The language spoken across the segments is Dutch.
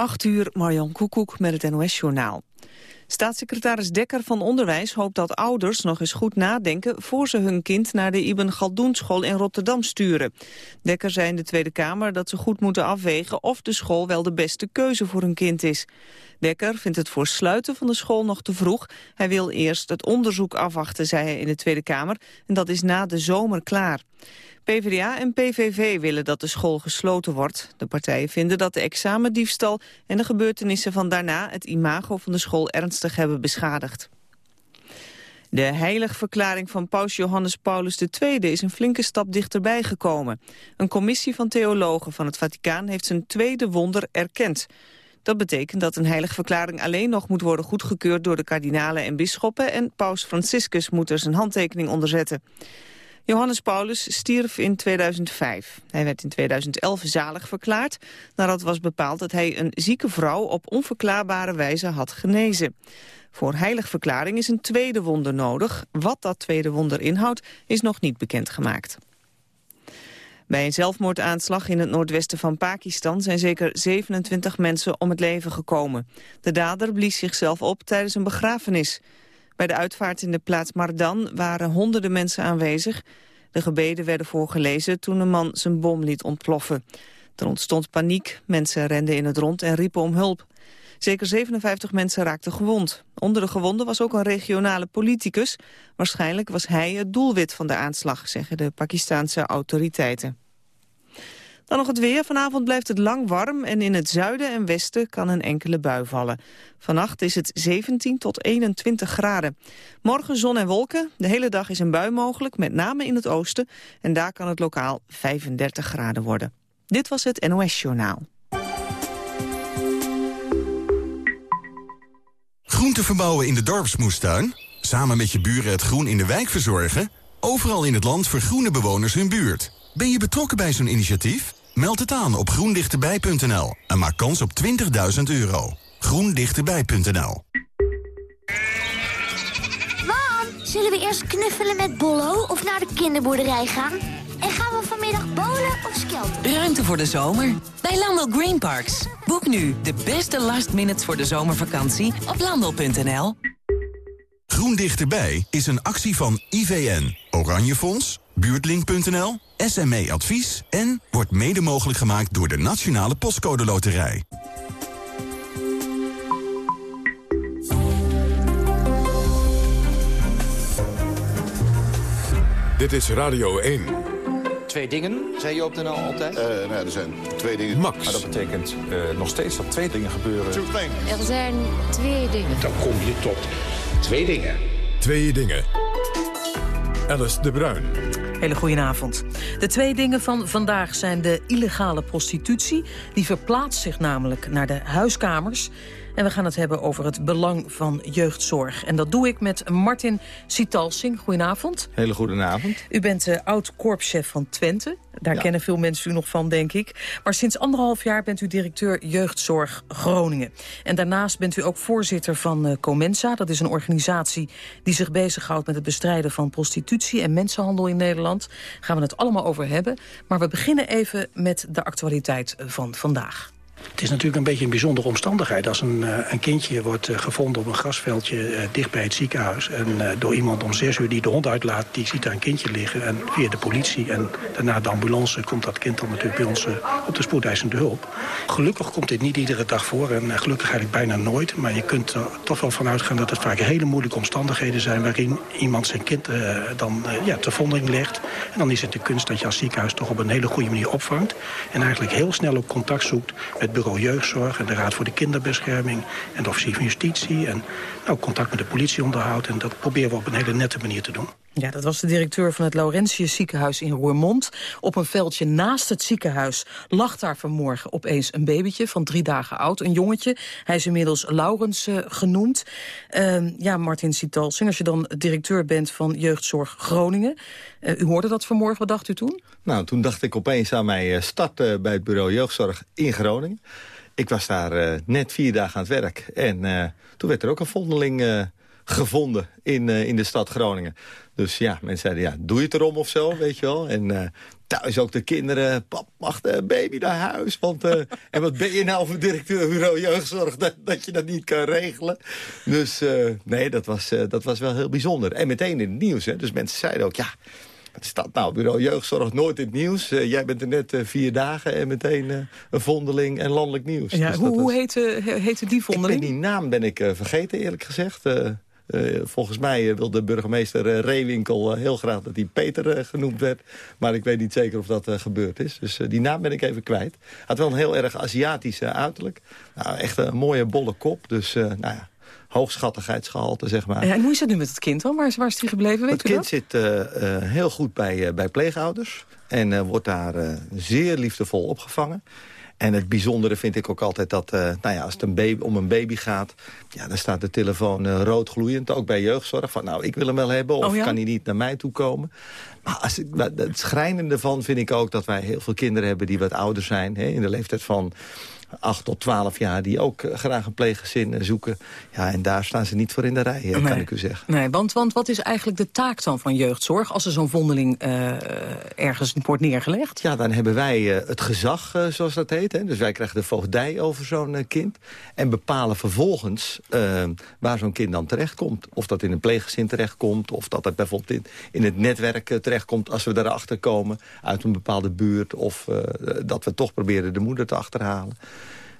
8 uur, Marjan Koekoek met het NOS-journaal. Staatssecretaris Dekker van Onderwijs hoopt dat ouders nog eens goed nadenken... voor ze hun kind naar de Ibn Galdoen-school in Rotterdam sturen. Dekker zei in de Tweede Kamer dat ze goed moeten afwegen... of de school wel de beste keuze voor hun kind is. Dekker vindt het voor sluiten van de school nog te vroeg. Hij wil eerst het onderzoek afwachten, zei hij in de Tweede Kamer. En dat is na de zomer klaar. PvdA en PVV willen dat de school gesloten wordt. De partijen vinden dat de examendiefstal en de gebeurtenissen van daarna... het imago van de school ernstig hebben beschadigd. De heiligverklaring van paus Johannes Paulus II is een flinke stap dichterbij gekomen. Een commissie van theologen van het Vaticaan heeft zijn tweede wonder erkend. Dat betekent dat een heiligverklaring alleen nog moet worden goedgekeurd door de kardinalen en bisschoppen en paus Franciscus moet er zijn handtekening onder zetten. Johannes Paulus stierf in 2005. Hij werd in 2011 zalig verklaard nadat was bepaald dat hij een zieke vrouw op onverklaarbare wijze had genezen. Voor heiligverklaring is een tweede wonder nodig. Wat dat tweede wonder inhoudt is nog niet bekendgemaakt. Bij een zelfmoordaanslag in het noordwesten van Pakistan zijn zeker 27 mensen om het leven gekomen. De dader blies zichzelf op tijdens een begrafenis. Bij de uitvaart in de plaats Mardan waren honderden mensen aanwezig. De gebeden werden voorgelezen toen een man zijn bom liet ontploffen. Er ontstond paniek, mensen renden in het rond en riepen om hulp. Zeker 57 mensen raakten gewond. Onder de gewonden was ook een regionale politicus. Waarschijnlijk was hij het doelwit van de aanslag, zeggen de Pakistanse autoriteiten. Dan nog het weer. Vanavond blijft het lang warm en in het zuiden en westen kan een enkele bui vallen. Vannacht is het 17 tot 21 graden. Morgen zon en wolken. De hele dag is een bui mogelijk, met name in het oosten. En daar kan het lokaal 35 graden worden. Dit was het NOS Journaal. Groente verbouwen in de dorpsmoestuin? Samen met je buren het groen in de wijk verzorgen? Overal in het land vergroenen bewoners hun buurt. Ben je betrokken bij zo'n initiatief? Meld het aan op groendichterbij.nl en maak kans op 20.000 euro. groendichterbij.nl Mam, zullen we eerst knuffelen met Bollo of naar de kinderboerderij gaan? En gaan we vanmiddag bowlen of skelten? Ruimte voor de zomer bij Landel Green Parks. Boek nu de beste last minutes voor de zomervakantie op landel.nl. Groen Dichterbij is een actie van IVN, Oranje Fonds, Buurtlink.nl, SME Advies... en wordt mede mogelijk gemaakt door de Nationale Postcode Loterij. Dit is Radio 1. Twee dingen, zei je op de NL altijd? Uh, nou, er zijn twee dingen. Max. Maar dat betekent uh, nog steeds dat twee dingen gebeuren. Er zijn twee dingen. Dan kom je tot twee dingen. Twee dingen. Alice de Bruin. Hele goedenavond. De twee dingen van vandaag zijn de illegale prostitutie. Die verplaatst zich namelijk naar de huiskamers. En we gaan het hebben over het belang van jeugdzorg. En dat doe ik met Martin Sitalsing. Goedenavond. Hele goedenavond. U bent uh, oud-korpschef van Twente. Daar kennen veel mensen u nog van, denk ik. Maar sinds anderhalf jaar bent u directeur Jeugdzorg Groningen. En daarnaast bent u ook voorzitter van uh, Comensa. Dat is een organisatie die zich bezighoudt met het bestrijden van prostitutie en mensenhandel in Nederland. Daar gaan we het allemaal over hebben. Maar we beginnen even met de actualiteit van vandaag. Het is natuurlijk een beetje een bijzondere omstandigheid... als een, uh, een kindje wordt uh, gevonden op een grasveldje uh, dicht bij het ziekenhuis... en door iemand om zes uur die de hond uitlaat, die ziet daar een kindje liggen... en via de politie en daarna de ambulance komt dat kind dan natuurlijk bij ons op de spoedeisende hulp. Gelukkig komt dit niet iedere dag voor en gelukkig eigenlijk bijna nooit... maar je kunt er toch wel van uitgaan dat het vaak hele moeilijke omstandigheden zijn... waarin iemand zijn kind dan ja, ter vondering legt. En dan is het de kunst dat je als ziekenhuis toch op een hele goede manier opvangt... en eigenlijk heel snel op contact zoekt met bureau jeugdzorg en de Raad voor de Kinderbescherming en de officier van justitie. En nou, contact met de politie onderhoudt. En dat proberen we op een hele nette manier te doen. Ja, dat was de directeur van het Laurentius ziekenhuis in Roermond. Op een veldje naast het ziekenhuis lag daar vanmorgen opeens een babytje van drie dagen oud. Een jongetje. Hij is inmiddels Laurens uh, genoemd. Uh, ja, Martin Sitalsing, als je dan directeur bent van Jeugdzorg Groningen. Uh, u hoorde dat vanmorgen, wat dacht u toen? Nou, toen dacht ik opeens aan mijn start uh, bij het bureau Jeugdzorg in Groningen. Ik was daar net vier dagen aan het werk. En toen werd er ook een vondeling gevonden in, in de stad Groningen. Dus ja, mensen zeiden, ja, doe je het erom of zo, weet je wel. En thuis ook de kinderen, pap, mag de baby naar huis? Want, en wat ben je nou voor directeur bureau jeugdzorg dat, dat je dat niet kan regelen? Dus nee, dat was, dat was wel heel bijzonder. En meteen in het nieuws, hè. Dus mensen zeiden ook, ja... Wat is dat nou? Bureau Jeugdzorg, nooit in het nieuws. Uh, jij bent er net uh, vier dagen en meteen uh, een vondeling en landelijk nieuws. Ja, dus hoe hoe was... heette, heette die vondeling? Ik ben die naam ben ik vergeten, eerlijk gezegd. Volgens mij wilde burgemeester Reewinkel heel graag dat hij Peter genoemd werd. Maar ik weet niet zeker of dat gebeurd is. Dus die naam ben ik even kwijt. Had wel een heel erg Aziatische uiterlijk. Nou, echt een mooie bolle kop. Dus nou ja, hoogschattigheidsgehalte, zeg maar. en hoe is het nu met het kind dan? Waar is, waar is die gebleven? Weet het kind zit uh, uh, heel goed bij, uh, bij pleegouders. En wordt daar zeer liefdevol opgevangen. En het bijzondere vind ik ook altijd dat, nou ja, als het een baby, om een baby gaat... Ja, dan staat de telefoon rood gloeiend, ook bij jeugdzorg. Van nou, ik wil hem wel hebben of oh, ja? kan hij niet naar mij toe komen. Maar als ik, het schrijnende van vind ik ook dat wij heel veel kinderen hebben... die wat ouder zijn, hè, in de leeftijd van 8 tot 12 jaar... die ook eh, graag een pleeggezin eh, zoeken. Ja, en daar staan ze niet voor in de rij, nee. kan ik u zeggen. Nee, want, want wat is eigenlijk de taak dan van jeugdzorg... als er zo'n vondeling uh, ergens wordt neergelegd? Ja, dan hebben wij uh, het gezag, uh, zoals dat heet. Hè. Dus wij krijgen de voogdij over zo'n kind. En bepalen vervolgens waar zo'n kind dan terechtkomt. Of dat in een pleeggezin terechtkomt... of dat het bijvoorbeeld in, in het netwerk terechtkomt... als we daarachter komen uit een bepaalde buurt... of dat we toch proberen de moeder te achterhalen.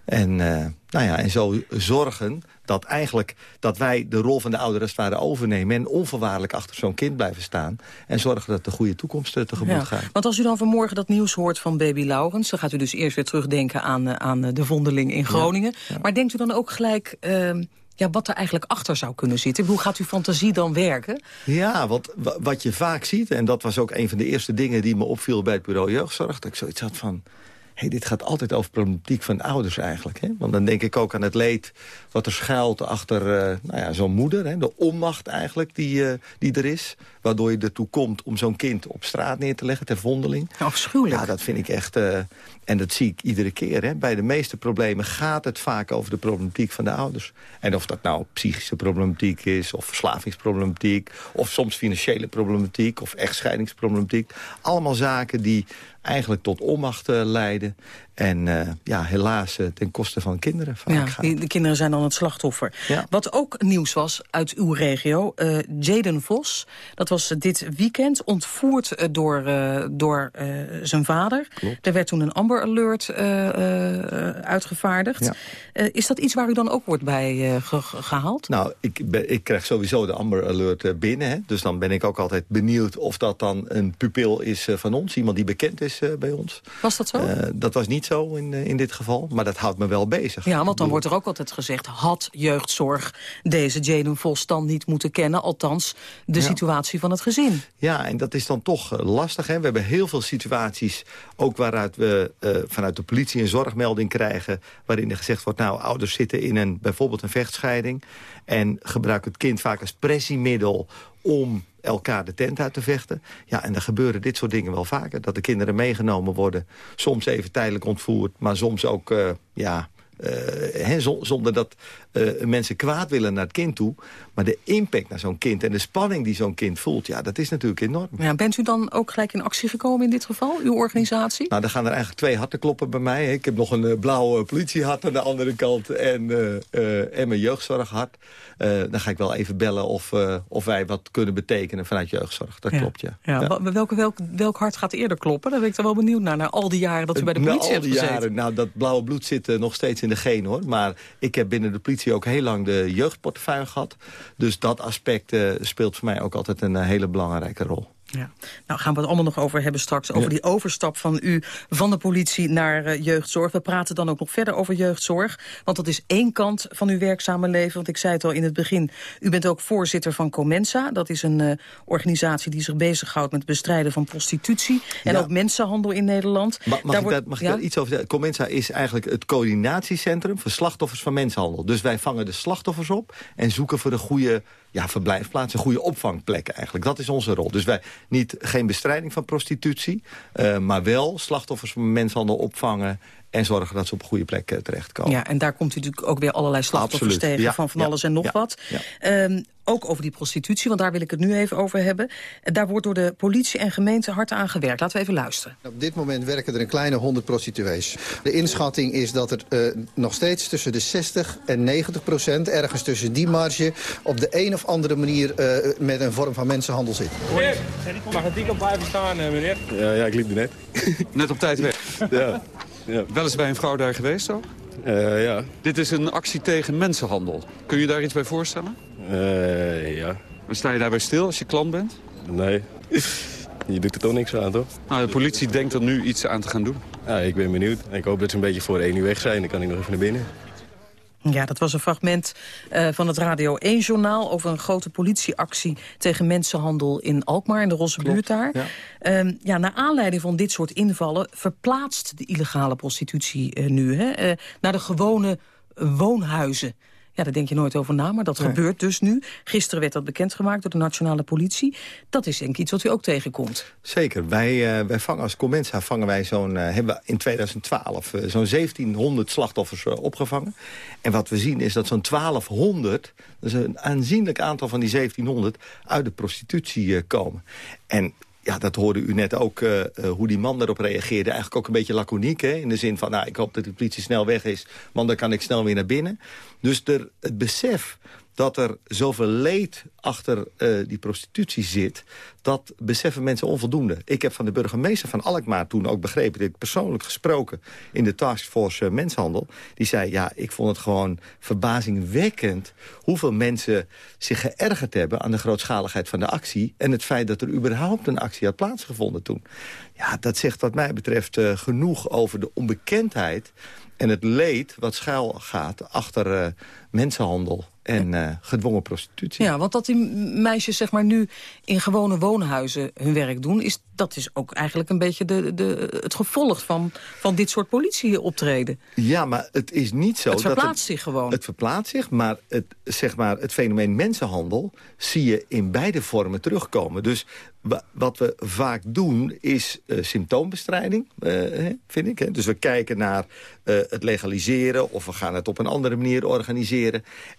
En, uh, nou ja, en zo zorgen dat eigenlijk dat wij de rol van de ouderen als het ware overnemen... en onvoorwaardelijk achter zo'n kind blijven staan... en zorgen dat de goede toekomst uh, tegemoet ja, gaat. Want als u dan vanmorgen dat nieuws hoort van baby Laurens... dan gaat u dus eerst weer terugdenken aan, uh, aan de vondeling in Groningen. Ja, ja. Maar denkt u dan ook gelijk... Ehm, ja, wat er eigenlijk achter zou kunnen zitten. Hoe gaat uw fantasie dan werken? Ja, want wat je vaak ziet... en dat was ook een van de eerste dingen die me opviel bij het bureau jeugdzorg... dat ik zoiets had van hey, dit gaat altijd over problematiek van ouders eigenlijk. Hè? Want dan denk ik ook aan het leed wat er schuilt achter uh, nou ja, zo'n moeder. Hè? De onmacht eigenlijk die, uh, die er is. Waardoor je ertoe komt om zo'n kind op straat neer te leggen ter vondeling. Afschuwelijk. Ja, dat vind ik echt... Uh, en dat zie ik iedere keer. Hè? Bij de meeste problemen gaat het vaak over de problematiek van de ouders. En of dat nou psychische problematiek is, of verslavingsproblematiek... of soms financiële problematiek, of echtscheidingsproblematiek. Allemaal zaken die eigenlijk tot onmacht uh, leiden. En uh, ja, helaas uh, ten koste van kinderen ja, die, de kinderen zijn dan het slachtoffer. Ja. Wat ook nieuws was uit uw regio, uh, Jaden Vos. Dat was dit weekend ontvoerd door, door zijn vader. Klopt. Er werd toen een Amber Alert uitgevaardigd. Ja. is dat iets waar u dan ook wordt bij ge gehaald? Nou, ik, ben, ik krijg sowieso de Amber Alert binnen. Hè? Dus dan ben ik ook altijd benieuwd of dat dan een pupil is van ons. Iemand die bekend is bij ons. Was dat zo? dat was niet zo in, in dit geval. Maar dat houdt me wel bezig. Ja, want dan wordt er ook altijd gezegd... had jeugdzorg deze Jaden Vos dan niet moeten kennen? Althans, de ja. situatie van het gezin. Ja, en dat is dan toch lastig. Hè? We hebben heel veel situaties, ook waaruit we uh, vanuit de politie een zorgmelding krijgen... waarin er gezegd wordt, nou, ouders zitten in een, bijvoorbeeld een vechtscheiding... en gebruiken het kind vaak als pressiemiddel om elkaar de tent uit te vechten. Ja, en dan gebeuren dit soort dingen wel vaker. Dat de kinderen meegenomen worden. Soms even tijdelijk ontvoerd, maar soms ook... Uh, ja, he, zonder dat uh, mensen kwaad willen naar het kind toe. Maar de impact naar zo'n kind en de spanning die zo'n kind voelt... ja, dat is natuurlijk enorm. Ja, bent u dan ook gelijk in actie gekomen in dit geval, uw organisatie? Nou, dan gaan er eigenlijk twee harten kloppen bij mij. Ik heb nog een uh, blauwe politiehart aan de andere kant... en, en mijn jeugdzorghart. dan ga ik wel even bellen of, of wij wat kunnen betekenen vanuit jeugdzorg. Dat ja. klopt, ja. ja. ja. Welke, welk, welk hart gaat eerder kloppen? Daar ben ik er wel benieuwd naar, na al die jaren dat u bij de politie hebt gezeten. Jaren, nou, dat blauwe bloed zit nog steeds in de geen, hoor. Maar ik heb binnen de politie ook heel lang de jeugdportefeuille gehad. Dus dat aspect uh, speelt voor mij ook altijd een uh, hele belangrijke rol. Ja. Nou gaan we het allemaal nog over hebben straks. Over ja. die overstap van u van de politie naar uh, jeugdzorg. We praten dan ook nog verder over jeugdzorg. Want dat is één kant van uw werkzame leven. Want ik zei het al in het begin. U bent ook voorzitter van Comensa. Dat is een uh, organisatie die zich bezighoudt met het bestrijden van prostitutie. En ja. ook mensenhandel in Nederland. Ma mag daar ik, daar, mag ik daar iets over zeggen? Comensa is eigenlijk het coördinatiecentrum voor slachtoffers van mensenhandel. Dus wij vangen de slachtoffers op en zoeken voor de goede ja, verblijfplaatsen, goede opvangplekken eigenlijk. Dat is onze rol. Dus wij niet geen bestrijding van prostitutie, uh, maar wel slachtoffers van mensenhandel opvangen en zorgen dat ze op een goede plek terechtkomen. Ja, en daar komt natuurlijk ook weer allerlei slachtoffers Absoluut. tegen... Ja, van van ja, alles en nog ja, wat. ja. Ook over die prostitutie, want daar wil ik het nu even over hebben. Daar wordt door de politie en gemeente hard aan gewerkt. Laten we even luisteren. Op dit moment werken er een kleine 100 prostituees. De inschatting is dat er eh, nog steeds tussen de 60 en 90 procent... ergens tussen die marge op de een of andere manier eh, met een vorm van mensenhandel zit. Meneer, mag het die op blijven staan, eh, meneer? Ja, ja, ik liep er net. Net op tijd weg. Ja. ja. Wel eens bij een vrouw daar geweest ook? Eh, ja. Dit is een actie tegen mensenhandel. Kun je daar iets bij voorstellen? Eh, ja. Dan sta je daarbij stil als je klant bent? Nee. Je doet er toch niks aan, toch? Nou, de politie denkt er nu iets aan te gaan doen. Ja, ik ben benieuwd. Ik hoop dat ze een beetje voor één uur weg zijn. Dan kan ik nog even naar binnen. Ja, dat was een fragment uh, van het Radio 1-journaal... over een grote politieactie tegen mensenhandel in Alkmaar, in de Rosse buurt daar. Ja. Um, ja, naar aanleiding van dit soort invallen verplaatst de illegale prostitutie uh, nu... Hè, uh, naar de gewone woonhuizen. Ja, daar denk je nooit over na, maar dat nee. gebeurt dus nu. Gisteren werd dat bekendgemaakt door de nationale politie. Dat is denk ik iets wat u ook tegenkomt. Zeker. Wij, uh, wij vangen als Comensa vangen wij zo'n, uh, hebben in 2012 uh, zo'n 1700 slachtoffers opgevangen. En wat we zien is dat zo'n 1200, dat is een aanzienlijk aantal van die 1700, uit de prostitutie komen. En ja, dat hoorde u net ook, uh, uh, hoe die man daarop reageerde. Eigenlijk ook een beetje laconiek, hè? in de zin van... nou, ik hoop dat de politie snel weg is, want dan kan ik snel weer naar binnen. Dus er, het besef dat er zoveel leed achter uh, die prostitutie zit... dat beseffen mensen onvoldoende. Ik heb van de burgemeester van Alkmaar toen ook begrepen... ik persoonlijk gesproken in de taskforce uh, mensenhandel... die zei, ja, ik vond het gewoon verbazingwekkend... hoeveel mensen zich geërgerd hebben aan de grootschaligheid van de actie... en het feit dat er überhaupt een actie had plaatsgevonden toen. Ja, dat zegt wat mij betreft uh, genoeg over de onbekendheid en het leed wat schuil gaat achter mensenhandel en uh, gedwongen prostitutie. Ja, want dat die meisjes zeg maar nu in gewone woonhuizen hun werk doen... Is, dat is ook eigenlijk een beetje de, de, het gevolg van, van dit soort politieoptreden. Ja, maar het is niet zo... Het verplaatst dat het, zich gewoon. Het verplaatst zich, maar het, zeg maar het fenomeen mensenhandel... zie je in beide vormen terugkomen. Dus wat we vaak doen is uh, symptoombestrijding, uh, vind ik. Hè? Dus we kijken naar het legaliseren... of we gaan het op een andere manier organiseren.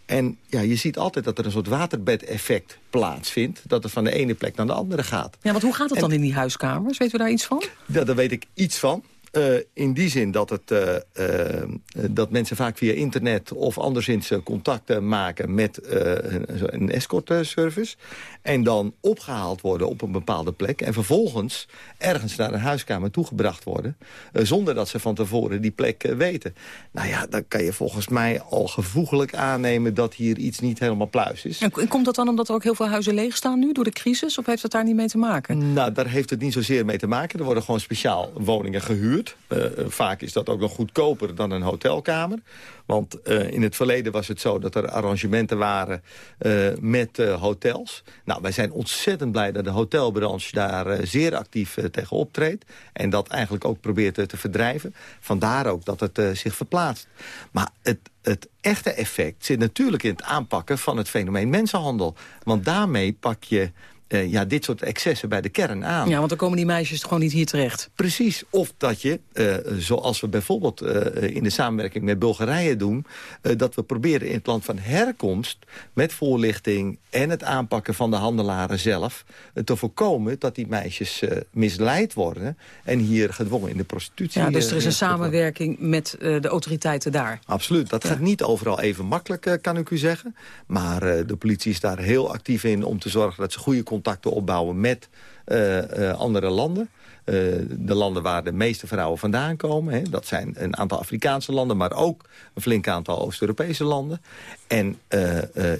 En ja, je ziet altijd dat er een soort waterbedeffect plaatsvindt. Dat het van de ene plek naar de andere gaat. Ja, want hoe gaat het dan in die huiskamers? Weet u daar iets van? Ja, daar weet ik iets van. Uh, in die zin dat, het, uh, uh, dat mensen vaak via internet of anderszins contacten maken met een, een escort-service. En dan opgehaald worden op een bepaalde plek. En vervolgens ergens naar een huiskamer toegebracht worden. zonder dat ze van tevoren die plek weten. Nou ja, dan kan je volgens mij al gevoeglijk aannemen dat hier iets niet helemaal pluis is. En komt dat dan omdat er ook heel veel huizen leeg staan nu door de crisis? Of heeft dat daar niet mee te maken? Nou, daar heeft het niet zozeer mee te maken. Er worden gewoon speciaal woningen gehuurd. Uh, vaak is dat ook nog goedkoper dan een hotelkamer. Want uh, in het verleden was het zo dat er arrangementen waren met hotels. Nou, wij zijn ontzettend blij dat de hotelbranche daar zeer actief tegen optreedt. En dat eigenlijk ook probeert te verdrijven. Vandaar ook dat het zich verplaatst. Maar het, het echte effect zit natuurlijk in het aanpakken van het fenomeen mensenhandel. Want daarmee pak je uh, ja, dit soort excessen bij de kern aan. Ja, want dan komen die meisjes gewoon niet hier terecht. Precies. Of dat je, uh, zoals we bijvoorbeeld uh, in de samenwerking met Bulgarije doen... dat we proberen in het land van herkomst met voorlichting... en het aanpakken van de handelaren zelf... te voorkomen dat die meisjes misleid worden... en hier gedwongen in de prostitutie... Ja, dus er is een samenwerking met de autoriteiten daar. Absoluut. Dat ja. gaat niet overal even makkelijk, kan ik u zeggen. Maar de politie is daar heel actief in om te zorgen dat ze goede contacten opbouwen met uh, uh, andere landen. Uh, de landen waar de meeste vrouwen vandaan komen. Hè. Dat zijn een aantal Afrikaanse landen, maar ook een flink aantal Oost-Europese landen. En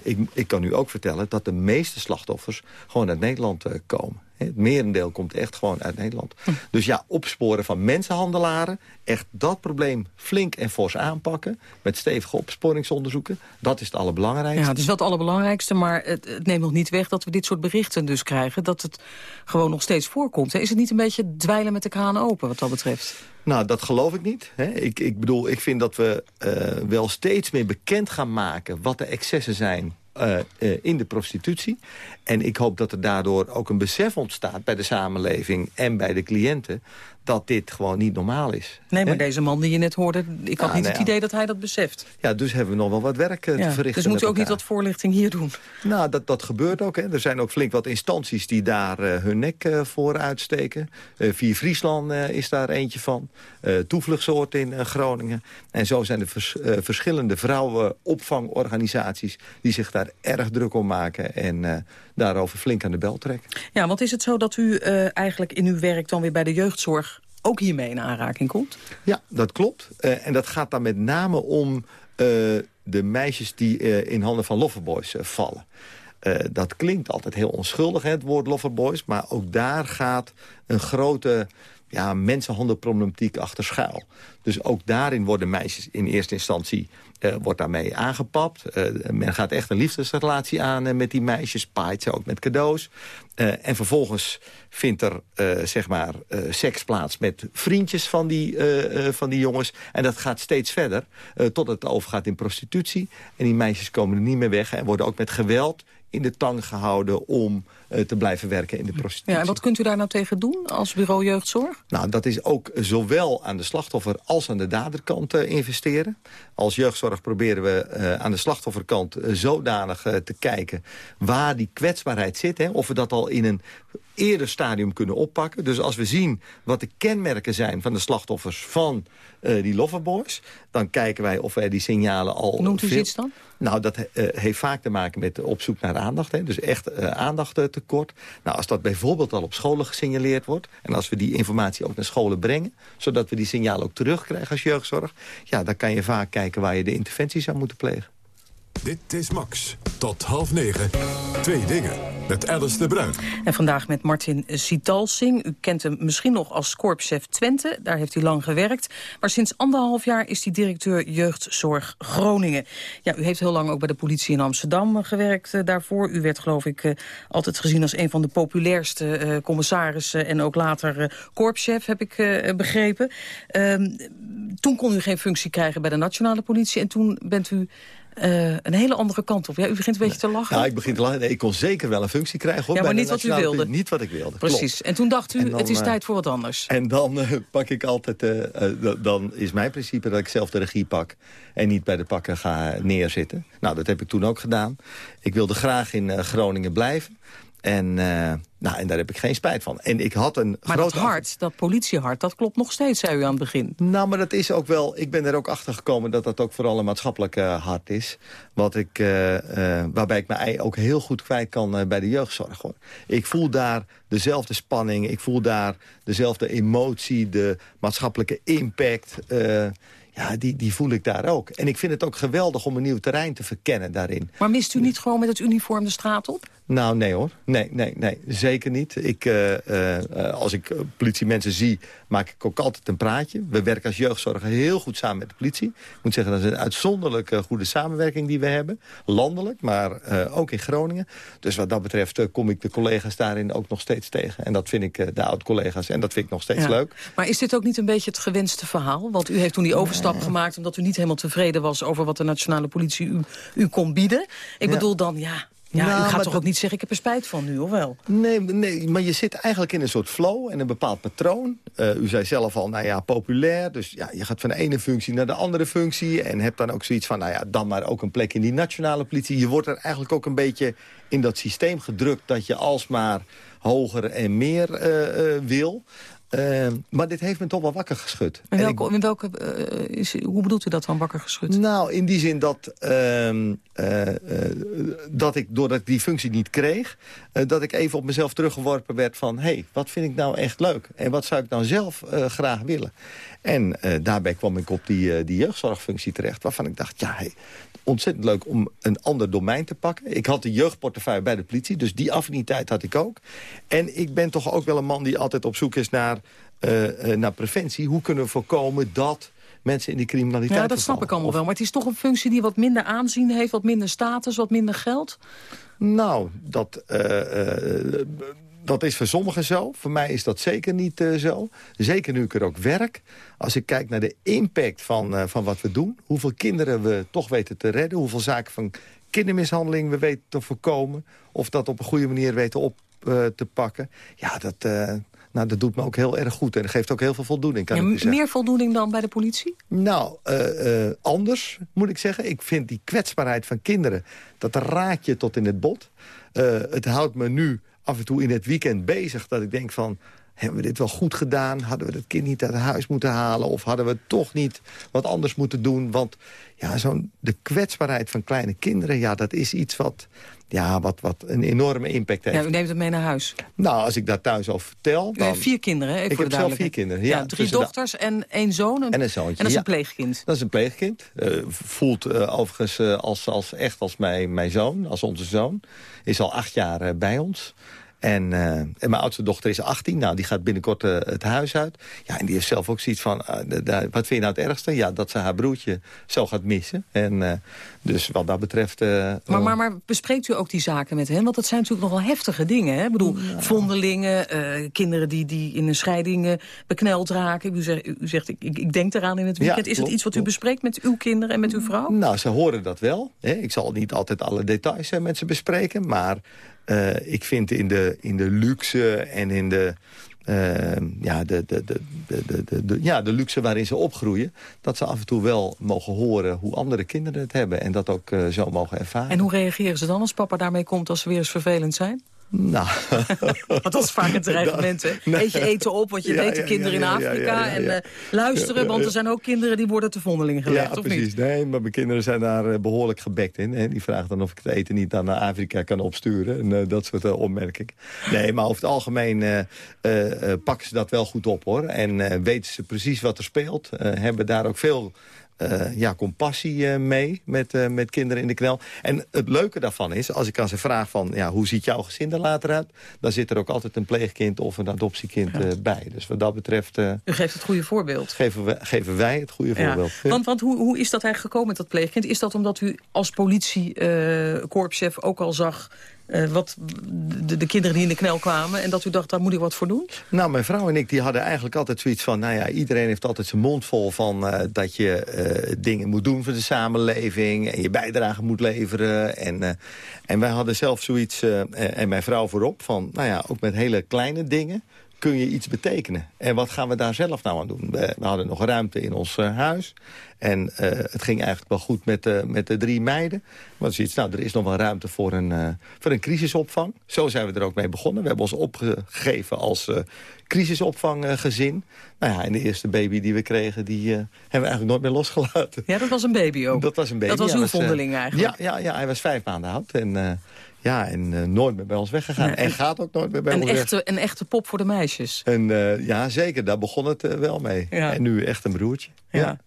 ik, ik, kan u ook vertellen dat de meeste slachtoffers gewoon uit Nederland komen. Het merendeel komt echt gewoon uit Nederland. Hm. Dus ja, opsporen van mensenhandelaren... echt dat probleem flink en fors aanpakken... met stevige opsporingsonderzoeken. Dat is het allerbelangrijkste. Ja, het is wel het allerbelangrijkste, maar het, het neemt nog niet weg... dat we dit soort berichten dus krijgen. Dat het gewoon nog steeds voorkomt. Hè? Is het niet een beetje dweilen met de kraan open wat dat betreft? Nou, dat geloof ik niet. Hè. Ik, ik bedoel, ik vind dat we uh, wel steeds meer bekend gaan maken... wat de excessen zijn uh, uh, in de prostitutie. En ik hoop dat er daardoor ook een besef ontstaat bij de samenleving en bij de cliënten... dat dit gewoon niet normaal is. Nee, maar deze man die je net hoorde, ik had niet nou het idee dat hij dat beseft. Ja, dus hebben we nog wel wat werk eh, te Ja, verrichten dus moet u met ook niet wat voorlichting hier doen? Nou, dat, dat gebeurt ook. Hè. Er zijn ook flink wat instanties die daar eh, hun nek eh, voor uitsteken. Eh Vier Friesland is daar eentje van. Toevluchtsoord in Groningen. En zo zijn er vers- verschillende vrouwenopvangorganisaties... die zich daar erg druk om maken en daarover flink aan de bel trekken. Ja, want is het zo dat u eigenlijk in uw werk dan weer bij de jeugdzorg ook hiermee in aanraking komt? Ja, dat klopt. Eh, en dat gaat dan met name om eh, de meisjes die eh, in handen van loverboys vallen. Dat klinkt altijd heel onschuldig, hè, het woord loverboys. Maar ook daar gaat een grote ja, mensenhandelproblematiek achter schuil. Dus ook daarin worden meisjes in eerste instantie eh, wordt daarmee aangepapt. Eh, men gaat echt een liefdesrelatie aan eh, met die meisjes. Paait ze ook met cadeaus. En vervolgens vindt er zeg maar, seks plaats met vriendjes van die, van die jongens. En dat gaat steeds verder, tot het overgaat in prostitutie. En die meisjes komen er niet meer weg en worden ook met geweld in de tang gehouden om eh, te blijven werken in de prostitutie. Ja, en wat kunt u daar nou tegen doen als bureau jeugdzorg? Nou, dat is ook zowel aan de slachtoffer als aan de daderkant eh, investeren. Als jeugdzorg proberen we eh, aan de slachtofferkant zodanig te kijken... waar die kwetsbaarheid zit. Hè, of we dat al in een eerder stadium kunnen oppakken. Dus als we zien wat de kenmerken zijn van de slachtoffers van eh, die loverboys... dan kijken wij of wij die signalen al... Noemt u veel- iets dan? nou, dat eh, heeft vaak te maken met op zoek naar aandacht. Hè. Dus echt eh, aandacht eh, tekort. Nou, als dat bijvoorbeeld al op scholen gesignaleerd wordt... en als we die informatie ook naar scholen brengen... zodat we die signalen ook terugkrijgen als jeugdzorg... ja, dan kan je vaak kijken waar je de interventie zou moeten plegen. Dit is Max. Tot half negen. Twee dingen. Met Alice de Bruin. En vandaag met Martin Sitalsing. U kent hem misschien nog als korpschef Twente. Daar heeft hij lang gewerkt. Maar sinds anderhalf jaar is hij directeur jeugdzorg Groningen. Ja, u heeft heel lang ook bij de politie in Amsterdam gewerkt eh, daarvoor. U werd geloof ik eh, altijd gezien als een van de populairste eh, commissarissen... en ook later korpschef, heb ik begrepen. Ehm, toen kon u geen functie krijgen bij de nationale politie... en toen bent u eh, een hele andere kant op. Ja, u begint een beetje te lachen. Nou, ik begin te lachen. Nee, ik kon zeker wel een functie krijgen. Hoor, Ja, maar niet wat u wilde. Niet wat ik wilde. Precies. klopt. En toen dacht u, dan, het is eh, tijd voor wat anders. En dan eh, pak ik altijd, dan is mijn principe dat ik zelf de regie pak en niet bij de pakken ga neerzitten. Nou, dat heb ik toen ook gedaan. Ik wilde graag in Groningen blijven. En, eh, nou, en daar heb ik geen spijt van. En ik had een Maar dat hart, dat politiehart, dat klopt nog steeds, zei u aan het begin. nou, maar dat is ook wel... Ik ben er ook achter gekomen dat dat ook vooral een maatschappelijk hart is. Wat ik, eh, eh, waarbij ik mij ook heel goed kwijt kan bij de jeugdzorg. Hoor. Ik voel daar dezelfde spanning. Ik voel daar dezelfde emotie, de maatschappelijke impact... ja, die, die voel ik daar ook. En ik vind het ook geweldig om een nieuw terrein te verkennen daarin. Maar mist u niet gewoon met het uniform de straat op? Nou, nee hoor. Nee, nee, nee. Zeker niet. Ik, eh, eh, eh, als ik politiemensen zie, maak ik ook altijd een praatje. We werken als jeugdzorg heel goed samen met de politie. Ik moet zeggen, dat is een uitzonderlijk goede samenwerking die we hebben. Landelijk, maar ook in Groningen. Dus wat dat betreft kom ik de collega's daarin ook nog steeds tegen. En dat vind ik, de oud-collega's, en dat vind ik nog steeds Ja. leuk. Maar is dit ook niet een beetje het gewenste verhaal? Want u heeft toen die overstap gemaakt omdat u niet helemaal tevreden was... over wat de nationale politie u, u kon bieden. Ik Ja. bedoel dan, ja, ja Nou, u gaat maar toch dat- ook niet zeggen... ik heb er spijt van nu, of wel? Nee, nee, maar je zit eigenlijk in een soort flow en een bepaald patroon. Eh, u zei zelf al, nou ja, populair. Dus ja, je gaat van de ene functie naar de andere functie. En hebt dan ook zoiets van, nou ja, dan maar ook een plek in die nationale politie. Je wordt er eigenlijk ook een beetje in dat systeem gedrukt... dat je alsmaar hoger en meer eh, eh, wil. Eh, maar dit heeft me toch wel wakker geschud. En welke, in welke, eh, is, hoe bedoelt u dat dan, wakker geschud? nou, in die zin dat, ehm, eh, eh, dat ik, doordat ik die functie niet kreeg... dat ik even op mezelf teruggeworpen werd van... hé, hey, wat vind ik nou echt leuk? En wat zou ik nou zelf graag willen? En daarbij kwam ik op die, die jeugdzorgfunctie terecht... waarvan ik dacht, ja, hey, ontzettend leuk om een ander domein te pakken. Ik had de jeugdportefeuille bij de politie, dus die affiniteit had ik ook. En ik ben toch ook wel een man die altijd op zoek is naar, eh, eh, naar preventie. Hoe kunnen we voorkomen dat mensen in die criminaliteit Ja, dat snap ik allemaal Of- wel. Maar het is toch een functie die wat minder aanzien heeft... wat minder status, wat minder geld? Nou, dat, eh, dat is voor sommigen zo. Voor mij is dat zeker niet eh, zo. Zeker nu ik er ook werk. Als ik kijk naar de impact van, eh, van wat we doen... hoeveel kinderen we toch weten te redden... hoeveel zaken van kindermishandeling we weten te voorkomen... of dat op een goede manier weten op eh, te pakken. Ja, dat, Nou, dat doet me ook heel erg goed en dat geeft ook heel veel voldoening. Kan Ja, ik zeggen. meer voldoening dan bij de politie? Nou, anders moet ik zeggen. Ik vind die kwetsbaarheid van kinderen, dat raakt je tot in het bot. Het houdt me nu af en toe in het weekend bezig dat ik denk van... hebben we dit wel goed gedaan? Hadden we het kind niet uit huis moeten halen? Of hadden we toch niet wat anders moeten doen? Want ja, zo'n de kwetsbaarheid van kleine kinderen... ja, dat is iets wat, ja, wat, wat een enorme impact heeft. Ja, u neemt het mee naar huis. Nou, als ik daar thuis over vertel... U Dan... heeft vier kinderen, hè? even Ik heb zelf vier kinderen. Ja, drie de- dochters en één zoon. En een zoontje, En dat is ja. een pleegkind. Dat is een pleegkind. Eh, voelt eh, overigens eh, als, als, echt als mijn, mijn zoon, als onze zoon. Is al acht jaar bij ons. En, eh, en mijn oudste dochter is 18. Nou, die gaat binnenkort eh, het huis uit. Ja, en die heeft zelf ook zoiets van... de- wat vind je nou het ergste? Ja, dat ze haar broertje zo gaat missen. En eh, dus wat dat betreft... Maar, maar, maar bespreekt u ook die zaken met hen? Want dat zijn natuurlijk nogal heftige dingen. Hè? Ik bedoel, vondelingen, eh, kinderen die, die in een scheiding bekneld raken. U zegt, u zegt ik, ik, ik denk eraan in het Ja, weekend. is het iets wat u bespreekt met uw kinderen en met uw vrouw? Nou, ze horen dat wel. Hè. Ik zal niet altijd alle details met ze bespreken. Maar eh, ik vind in de, in de luxe en in de... eh, ja, de, de, de, de, de, de, de- ja, de luxe waarin ze opgroeien... dat ze af en toe wel mogen horen hoe andere kinderen het hebben... en dat ook eh, zo mogen ervaren. En hoe reageren ze dan als papa daarmee komt als ze weer eens vervelend zijn? Nou, Want dat is vaak een dreigement, hè? Eet je eten op, want je Ja, weet de kinderen ja, in ja, Afrika. En eh, luisteren, want er zijn ook kinderen die worden te vondeling gelegd, ja, precies. niet? Nee, maar mijn kinderen zijn daar eh, behoorlijk gebekt in. Die vragen dan of ik het eten niet dan naar Afrika kan opsturen. En eh, dat soort opmerkingen. Nee, maar over het algemeen pakken ze dat wel goed op, hoor. En weten ze precies wat er speelt. Hebben daar ook veel... eh, ja, compassie eh, mee met, eh, met kinderen in de knel. En het leuke daarvan is, als ik aan ze vraag van... Ja, hoe ziet jouw gezin er later uit? Dan zit er ook altijd een pleegkind of een adoptiekind bij. Dus wat dat betreft U geeft het goede voorbeeld. geven, we, geven wij het goede Ja, voorbeeld. Want, want hoe, hoe is dat eigenlijk gekomen met dat pleegkind? Is dat omdat u als politiekorpschef ook al zag... eh, wat de, de kinderen die in de knel kwamen... en dat u dacht, daar moet ik wat voor doen? Nou, mijn vrouw en ik die hadden eigenlijk altijd zoiets van... nou ja, iedereen heeft altijd zijn mond vol van eh, dat je eh, dingen moet doen voor de samenleving... en je bijdrage moet leveren. En, en wij hadden zelf zoiets, en mijn vrouw voorop, van... nou ja, ook met hele kleine dingen kun je iets betekenen. En wat gaan we daar zelf nou aan doen? We, we hadden nog ruimte in ons eh, huis. En eh, het ging eigenlijk wel goed met, de met de drie meiden. Maar zoiets, nou, er is nog wel ruimte voor een, voor een crisisopvang. Zo zijn we er ook mee begonnen. We hebben ons opgegeven als crisisopvanggezin. Nou ja, en de eerste baby die we kregen, die hebben we eigenlijk nooit meer losgelaten. Ja, dat was een baby ook. Dat was een baby. Dat was uw eh, vondeling eigenlijk. Ja, ja, ja, hij was vijf maanden oud. En, ja, en eh, nooit meer bij ons weggegaan. Nee, en, en- gaat ook nooit meer bij ons weg. echte, een echte pop voor de meisjes. En eh, ja, zeker, daar begon het eh, wel mee. Ja. En nu echt een broertje. Ja. Ja,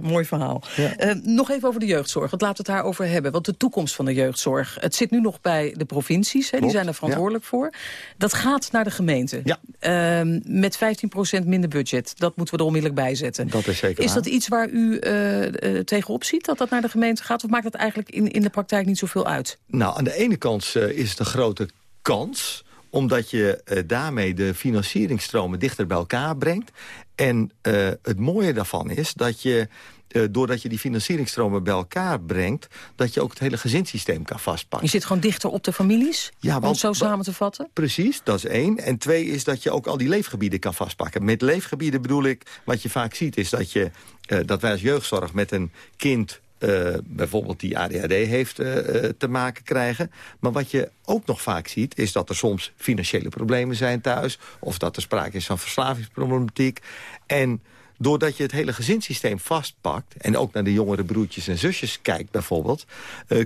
mooi verhaal. Eh, nog even over de jeugdzorg, want laten we het daarover hebben. Want de toekomst van de jeugdzorg, het zit nu nog bij de provincies. Hè, die zijn er verantwoordelijk voor. Dat gaat naar de gemeente. Ja. Ehm, met 15% minder budget. Dat moeten we er onmiddellijk bij zetten. Dat is zeker Is waar. dat iets waar u eh, tegenop ziet, dat dat naar de gemeente gaat? Of maakt dat eigenlijk in, in de praktijk niet zoveel uit? Nou, aan de ene kant is het een grote kans omdat je eh, daarmee de financieringsstromen dichter bij elkaar brengt. En eh, het mooie daarvan is dat je, eh, doordat je die financieringsstromen bij elkaar brengt... dat je ook het hele gezinssysteem kan vastpakken. Je zit gewoon dichter op de families, Ja, om het zo samen te vatten? Precies, dat is één. En twee is dat je ook al die leefgebieden kan vastpakken. Met leefgebieden bedoel ik, wat je vaak ziet... is dat, je, eh, dat wij als jeugdzorg met een kind... eh, bijvoorbeeld die ADHD heeft eh, eh, te maken krijgen. Maar wat je ook nog vaak ziet... is dat er soms financiële problemen zijn thuis... of dat er sprake is van verslavingsproblematiek. En doordat je het hele gezinssysteem vastpakt... en ook naar de jongere broertjes en zusjes kijkt bijvoorbeeld...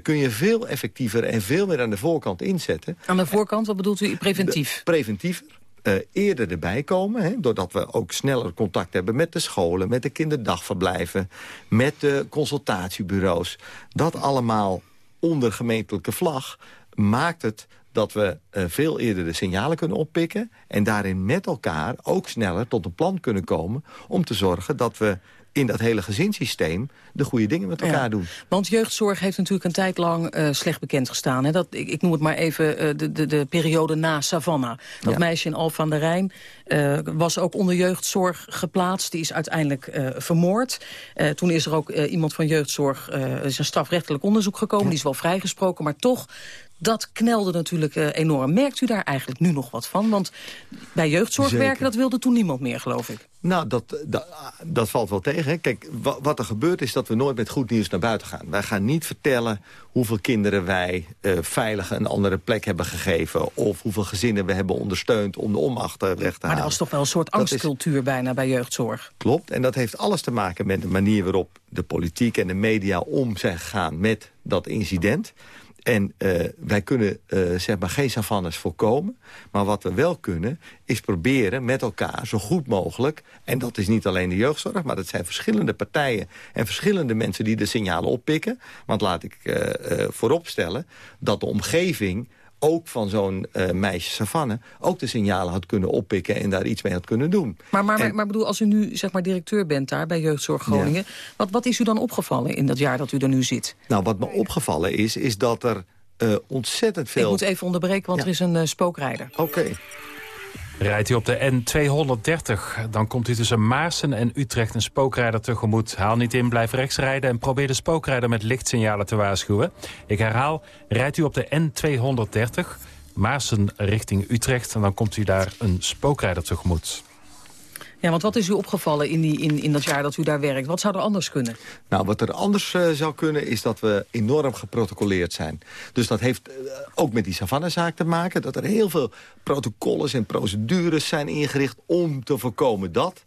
kun je veel effectiever en veel meer aan de voorkant inzetten... Aan de voorkant, wat bedoelt u preventief? preventiever. Eh, eerder erbij komen. Hè, doordat we ook sneller contact hebben met de scholen... met de kinderdagverblijven, met de consultatiebureaus. Dat allemaal onder gemeentelijke vlag maakt het dat we eh, veel eerder de signalen kunnen oppikken... en daarin met elkaar ook sneller tot een plan kunnen komen... om te zorgen dat we in dat hele gezinssysteem de goede dingen met elkaar Ja. doen. Want jeugdzorg heeft natuurlijk een tijd lang eh, slecht bekend gestaan. Hè? Dat, ik, ik noem het maar even eh, de, de, de periode na Savannah. Dat Ja. meisje in Alphen aan de Rijn Uh, was ook onder jeugdzorg geplaatst. Die is uiteindelijk vermoord. Toen is er ook iemand van jeugdzorg, is een strafrechtelijk onderzoek gekomen. Die is wel vrijgesproken, maar toch dat knelde natuurlijk uh, enorm. Merkt u daar eigenlijk nu nog wat van? Want bij jeugdzorg werken, dat wilde toen niemand meer, geloof ik. Nou, dat, dat, dat valt wel tegen. Hè. Kijk, wat, er gebeurt is dat we nooit met goed nieuws naar buiten gaan. Wij gaan niet vertellen hoeveel kinderen wij uh, veilig een andere plek hebben gegeven... of hoeveel gezinnen we hebben ondersteund om de onmacht weg te halen. Maar er was toch wel een soort angstcultuur is... bijna bij jeugdzorg? Klopt, en dat heeft alles te maken met de manier waarop de politiek en de media om zijn gegaan met dat incident... En uh, wij kunnen uh, zeg maar geen savannes voorkomen. Maar wat we wel kunnen, is proberen met elkaar zo goed mogelijk... en dat is niet alleen de jeugdzorg, maar dat zijn verschillende partijen... en verschillende mensen die de signalen oppikken. Want laat ik uh, vooropstellen dat de omgeving ook van zo'n uh, meisje Savanne... ook de signalen had kunnen oppikken en daar iets mee had kunnen doen. Maar, maar, en, maar bedoel, als u nu zeg maar, directeur bent daar bij Jeugdzorg Groningen... Ja. Wat, wat is u dan opgevallen in dat jaar dat u er nu zit? Nou, wat me opgevallen is, is dat er uh, ontzettend veel... Ik moet even onderbreken, want ja. er is een uh, spookrijder. Oké. Okay. Rijdt u op de N230, dan komt u tussen Maarsen en Utrecht een spookrijder tegemoet. Haal niet in, blijf rechts rijden en probeer de spookrijder met lichtsignalen te waarschuwen. Ik herhaal, rijdt u op de N230, Maarsen richting Utrecht... en dan komt u daar een spookrijder tegemoet. Ja, want wat is u opgevallen in, die, in, in dat jaar dat u daar werkt? Wat zou er anders kunnen? Nou, wat er anders uh, zou kunnen is dat we enorm geprotocoleerd zijn. Dus dat heeft uh, ook met die savannezaak te maken. Dat er heel veel protocollen en procedures zijn ingericht om te voorkomen dat.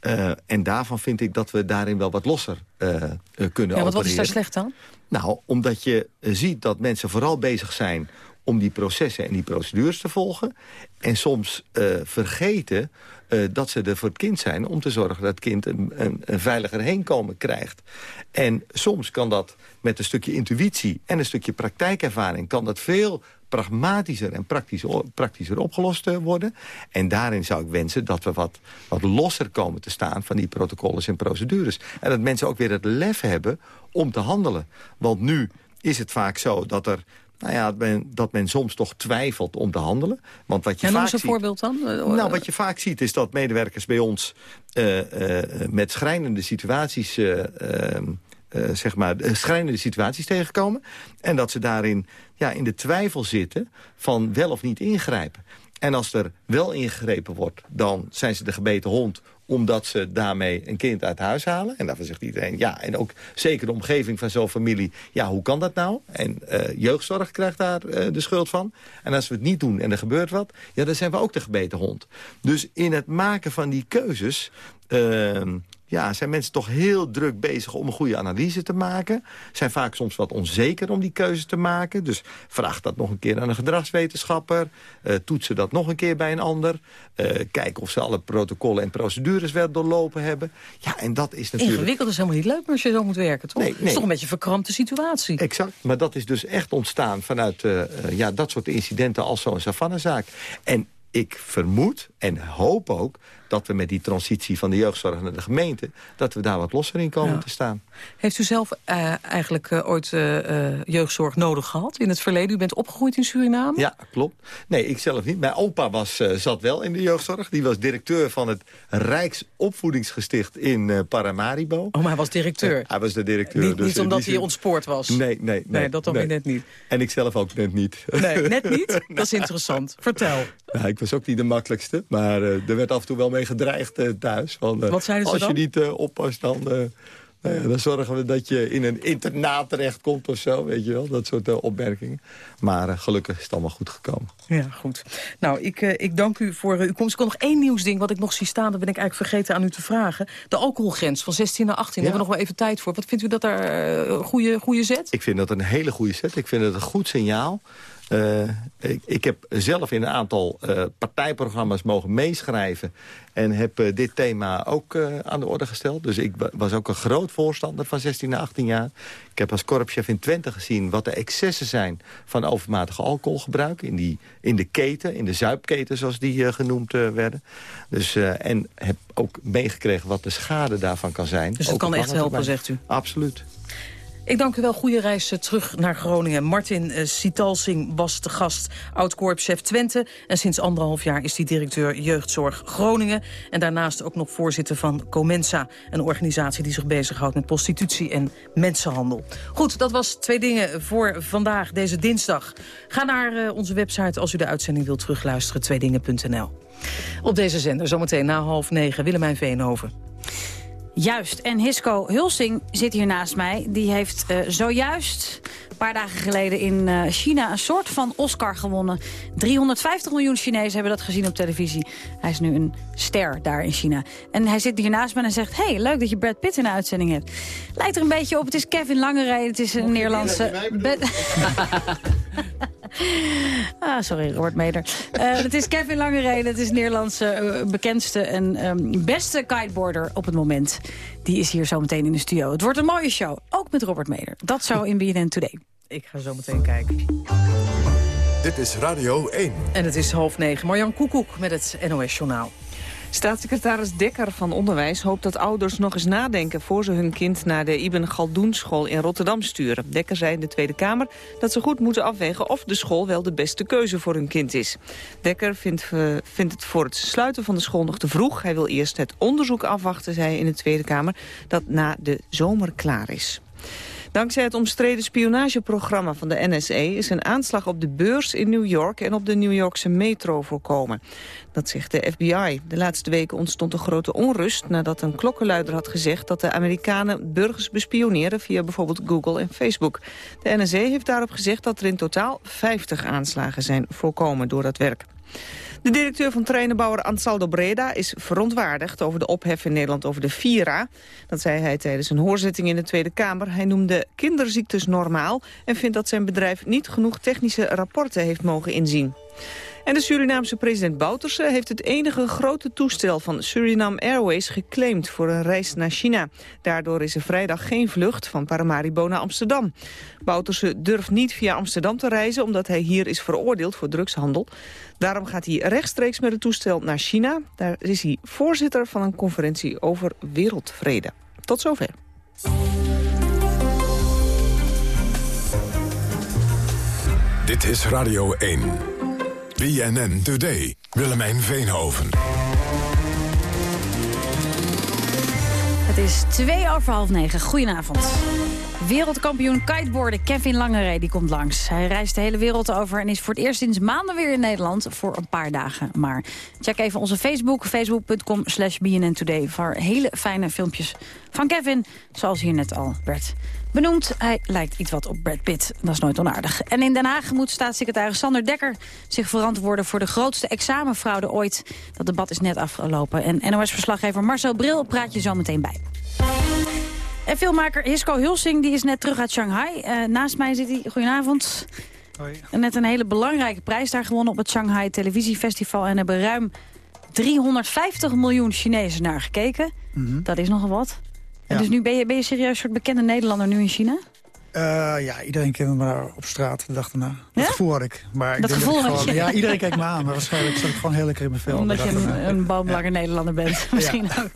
Uh, en daarvan vind ik dat we daarin wel wat losser kunnen ja, opereren. wat is daar slecht aan? Nou, omdat je ziet dat mensen vooral bezig zijn om die processen en die procedures te volgen. En soms uh, vergeten uh, dat ze er voor het kind zijn... om te zorgen dat het kind een, een, een, veiliger heenkomen krijgt. En soms kan dat met een stukje intuïtie en een stukje praktijkervaring... kan dat veel pragmatischer en praktischer, praktischer opgelost uh, worden. En daarin zou ik wensen dat we wat, wat losser komen te staan... van die protocollen en procedures. En dat mensen ook weer het lef hebben om te handelen. Want nu is het vaak zo dat er nou ja, dat men, dat men soms toch twijfelt om te handelen. Want wat je en vaak een ziet, voorbeeld dan? Nou, wat je vaak ziet is dat medewerkers bij ons uh, uh, met schrijnende situaties... Uh, zeg maar, schrijnende situaties tegenkomen. En dat ze daarin ja, in de twijfel zitten van wel of niet ingrijpen. En als er wel ingegrepen wordt, dan zijn ze de gebeten hond omdat ze daarmee een kind uit huis halen. En daarvan zegt iedereen, ja, en ook zeker de omgeving van zo'n familie... ja, hoe kan dat nou? En uh, jeugdzorg krijgt daar uh, de schuld van. En als we het niet doen en er gebeurt wat... ja, dan zijn we ook de gebeten hond. Dus in het maken van die keuzes... Uh, ja, zijn mensen toch heel druk bezig om een goede analyse te maken. Zijn vaak soms wat onzeker om die keuze te maken. Dus vraag dat nog een keer aan een gedragswetenschapper. Uh, toetsen dat nog een keer bij een ander. Uh, kijken of ze alle protocollen en procedures wel doorlopen hebben. Ja, en dat is natuurlijk... Ingewikkeld is helemaal niet leuk als je zo moet werken, toch? Nee, nee. Het is toch een beetje een verkrampte situatie. Exact, maar dat is dus echt ontstaan vanuit uh, ja, dat soort incidenten als zo'n savannezaak. En ik vermoed en hoop ook dat we met die transitie van de jeugdzorg naar de gemeente... dat we daar wat losser in komen Ja. te staan. Heeft u zelf eh, eigenlijk eh, ooit eh, jeugdzorg nodig gehad in het verleden? U bent opgegroeid in Suriname? Ja, klopt. Nee, ik zelf niet. Mijn opa was, zat wel in de jeugdzorg. Die was directeur van het Rijksopvoedingsgesticht in Paramaribo. Oh, maar hij was directeur? Hij was de directeur. Niet, dus niet omdat hij ontspoord was? Nee, nee, nee. Nee, dat dan weer net niet. En ik zelf ook net niet. Nee, net niet? Dat is interessant. Vertel. Nou, ik was ook niet de makkelijkste, maar er werd af en toe wel mee gedreigd eh, thuis. Van, eh, Wat zeiden ze als dan? je niet eh, oppast, dan, nou ja, dan zorgen we dat je in een internaat terechtkomt of zo. Weet je wel, dat soort eh, opmerkingen. Maar gelukkig is het allemaal goed gekomen. Ja, goed. Nou, ik, ik dank u voor uw komst. Ik kon nog één nieuwsding wat ik nog zie staan. Dat ben ik eigenlijk vergeten aan u te vragen. De alcoholgrens van 16 naar 18. Daar hebben we nog wel even tijd voor. Wat vindt u dat daar een goede, goede zet? Ik vind dat een hele goede set. Ik vind het een goed signaal. Eh, ik, ik heb zelf in een aantal eh, partijprogramma's mogen meeschrijven... en heb eh, dit thema ook aan de orde gesteld. Dus ik wa- was ook een groot voorstander van 16 naar 18 jaar. Ik heb als korpschef in Twente gezien wat de excessen zijn... van overmatig alcoholgebruik in, die, in de keten, in de zuipketen zoals die genoemd werden. Dus, en heb ook meegekregen wat de schade daarvan kan zijn. Dus dat Ook kan echt helpen, zegt u? Absoluut. Ik dank u wel. Goede reis eh, terug naar Groningen. Martin uh, Sitalsing was de gast, oud-korpschef Twente. En sinds anderhalf jaar is hij directeur jeugdzorg Groningen. En daarnaast ook nog voorzitter van Comensa. Een organisatie die zich bezighoudt met prostitutie en mensenhandel. Goed, dat was twee dingen voor vandaag, deze dinsdag. Ga naar uh, onze website als u de uitzending wilt terugluisteren, tweedingen.nl. Op deze zender, zometeen na half negen, Willemijn Veenhoven. Juist. En Hisco Hulsing zit hier naast mij. Die heeft uh, zojuist een paar dagen geleden in uh, China een soort van Oscar gewonnen. 350 miljoen Chinezen hebben dat gezien op televisie. Hij is nu een ster daar in China. En hij zit hier naast me en zegt... hey, leuk dat je Brad Pitt in de uitzending hebt. Lijkt er een beetje op, het is Kevin Langerij. Het is een Nederlandse... ah, sorry, Robert Meder. Uh, het is Kevin Langereden, het is Nederlandse uh, bekendste en um, beste kiteboarder op het moment. Die is hier zometeen in de studio. Het wordt een mooie show, ook met Robert Meder. Dat zo in BNN Today. Ik ga zo meteen kijken. Dit is Radio 1. En het is half negen. Marjan Koekoek met het NOS Journaal. Staatssecretaris Dekker van Onderwijs hoopt dat ouders nog eens nadenken... voor ze hun kind naar de Ibn Galdoen school in Rotterdam sturen. Dekker zei in de Tweede Kamer dat ze goed moeten afwegen... of de school wel de beste keuze voor hun kind is. Dekker vindt, uh, vindt het voor het sluiten van de school nog te vroeg. Hij wil eerst het onderzoek afwachten, zei in de Tweede Kamer... dat na de zomer klaar is. Dankzij het omstreden spionageprogramma van de NSA... is een aanslag op de beurs in New York en op de New Yorkse metro voorkomen. Dat zegt de FBI. De laatste weken ontstond een grote onrust nadat een klokkenluider had gezegd... dat de Amerikanen burgers bespioneren via bijvoorbeeld Google en Facebook. De NSA heeft daarop gezegd dat er in totaal 50 aanslagen zijn voorkomen door dat werk. De directeur van treinenbouwer Ansaldo Breda is verontwaardigd over de ophef in Nederland over de Vira. Dat zei hij tijdens een hoorzitting in de Tweede Kamer. Hij noemde kinderziektes normaal en vindt dat zijn bedrijf niet genoeg technische rapporten heeft mogen inzien. En de Surinaamse president Bouterse heeft het enige grote toestel van Suriname Airways geclaimd voor een reis naar China. Daardoor is er vrijdag geen vlucht van Paramaribo naar Amsterdam. Bouterse durft niet via Amsterdam te reizen omdat hij hier is veroordeeld voor drugshandel. Daarom gaat hij rechtstreeks met het toestel naar China. Daar is hij voorzitter van een conferentie over wereldvrede. Tot zover. Dit is Radio 1. BNN Today. Willemijn Veenhoven. Het is twee over half negen. Goedenavond. Wereldkampioen kiteboarden Kevin Langeree die komt langs. Hij reist de hele wereld over en is voor het eerst sinds maanden weer in Nederland voor een paar dagen. Maar check even onze Facebook, facebook.com slash Today voor hele fijne filmpjes van Kevin, zoals hier net al werd benoemd. Hij lijkt iets wat op Brad Pitt. Dat is nooit onaardig. En in Den Haag moet staatssecretaris Sander Dekker zich verantwoorden voor de grootste examenfraude ooit. Dat debat is net afgelopen. En NOS-verslaggever Marcel Bril praat je zo meteen bij. En filmmaker Hisco Hulsing die is net terug uit Shanghai. Uh, naast mij zit hij. Goedenavond. Hoi. Net een hele belangrijke prijs daar gewonnen op het Shanghai Televisiefestival. En hebben ruim 350 miljoen Chinezen naar gekeken. Mm -hmm. Dat is nogal wat. En dus nu ben je, ben je serieus een soort bekende Nederlander nu in China? Uh, ja, iedereen kende me daar op straat de dag daarna. Dat gevoel had ik. Maar dat ik gevoel dat had gewoon, je? Ja, iedereen kijkt me aan. Maar waarschijnlijk zat ik gewoon heel lekker in mijn vel. Omdat je een, een boomlanger ja. Nederlander bent. Misschien ook.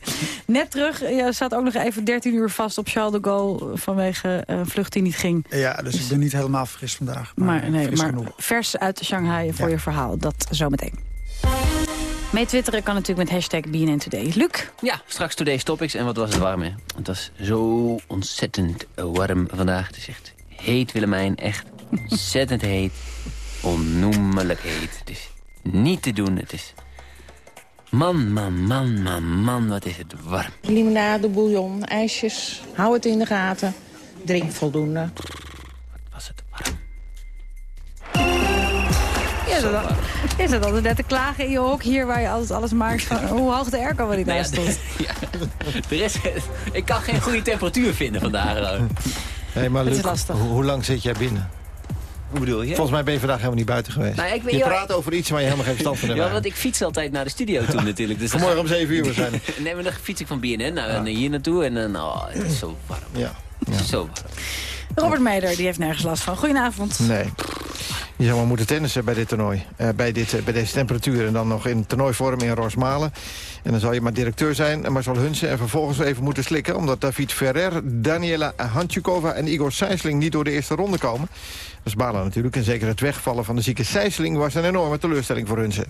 Net terug, je zat ook nog even 13 uur vast op Charles de Gaulle... vanwege een vlucht die niet ging. Ja, dus ik ben niet helemaal fris vandaag. Maar, maar, nee, maar genoeg. vers uit Shanghai voor je verhaal. Dat zometeen. Mee twitteren kan natuurlijk met hashtag BNN Today. Luc? Ja, straks Today's Topics. En wat was het warm, hè? Het was zo ontzettend warm vandaag. Het is echt heet, Willemijn. Echt ontzettend heet. Onnoemelijk heet. Het is niet te doen. Het is... Man, man, man, man, man, wat is het warm. Limonade, bouillon, ijsjes. Hou het in de gaten. Drink voldoende. Ja, dat, is het altijd net te klagen in je hok hier waar je altijd alles maakt van hoe hoog de airco waar die naast stond. Ja, de rest, ik kan geen goede temperatuur vinden vandaag. Hey, maar Dat Luc, hoe, lang zit jij binnen? Hoe bedoel je? Volgens mij ben je vandaag helemaal niet buiten geweest. Nou, ik je praat over iets waar je helemaal geen verstand van hebt. Ja, want ik fiets altijd naar de studio toe natuurlijk. Dus Vanmorgen om 7 uur waarschijnlijk. nee, maar dan fiets ik van BNN naar, naar hier naartoe en dan, oh, het is zo warm. Ja. Het is zo warm. Robert Meijer, die heeft nergens last van. Goedenavond. Nee. Je zou maar moeten tennissen bij dit toernooi. Eh, bij, dit, eh, bij deze temperatuur. En dan nog in toernooivorm in Rosmalen. En dan zal je maar directeur zijn, Marcel Hunsen. En vervolgens even moeten slikken. Omdat David Ferrer, Daniela Hantjukova en Igor Sijsling niet door de eerste ronde komen. Dat is balen natuurlijk. En zeker het wegvallen van de zieke Sijsling was een enorme teleurstelling voor Hunsen.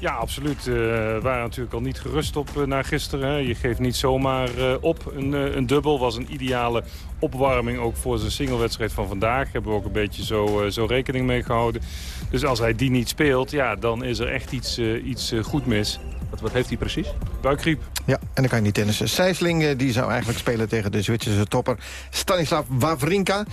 Ja, absoluut. Eh, we waren natuurlijk al niet gerust op uh, na gisteren. Hè. Je geeft niet zomaar uh, op. Een, een dubbel was een ideale opwarming ook voor zijn singlewedstrijd van vandaag. Hebben we ook een beetje zo, zo rekening mee gehouden. Dus als hij die niet speelt, ja, dan is er echt iets, iets goed mis. Wat, wat heeft hij precies? Buikgriep. Ja, en dan kan je niet tennissen. Sijsling eh, die zou eigenlijk spelen tegen de Zwitserse topper Stanislav Wawrinka.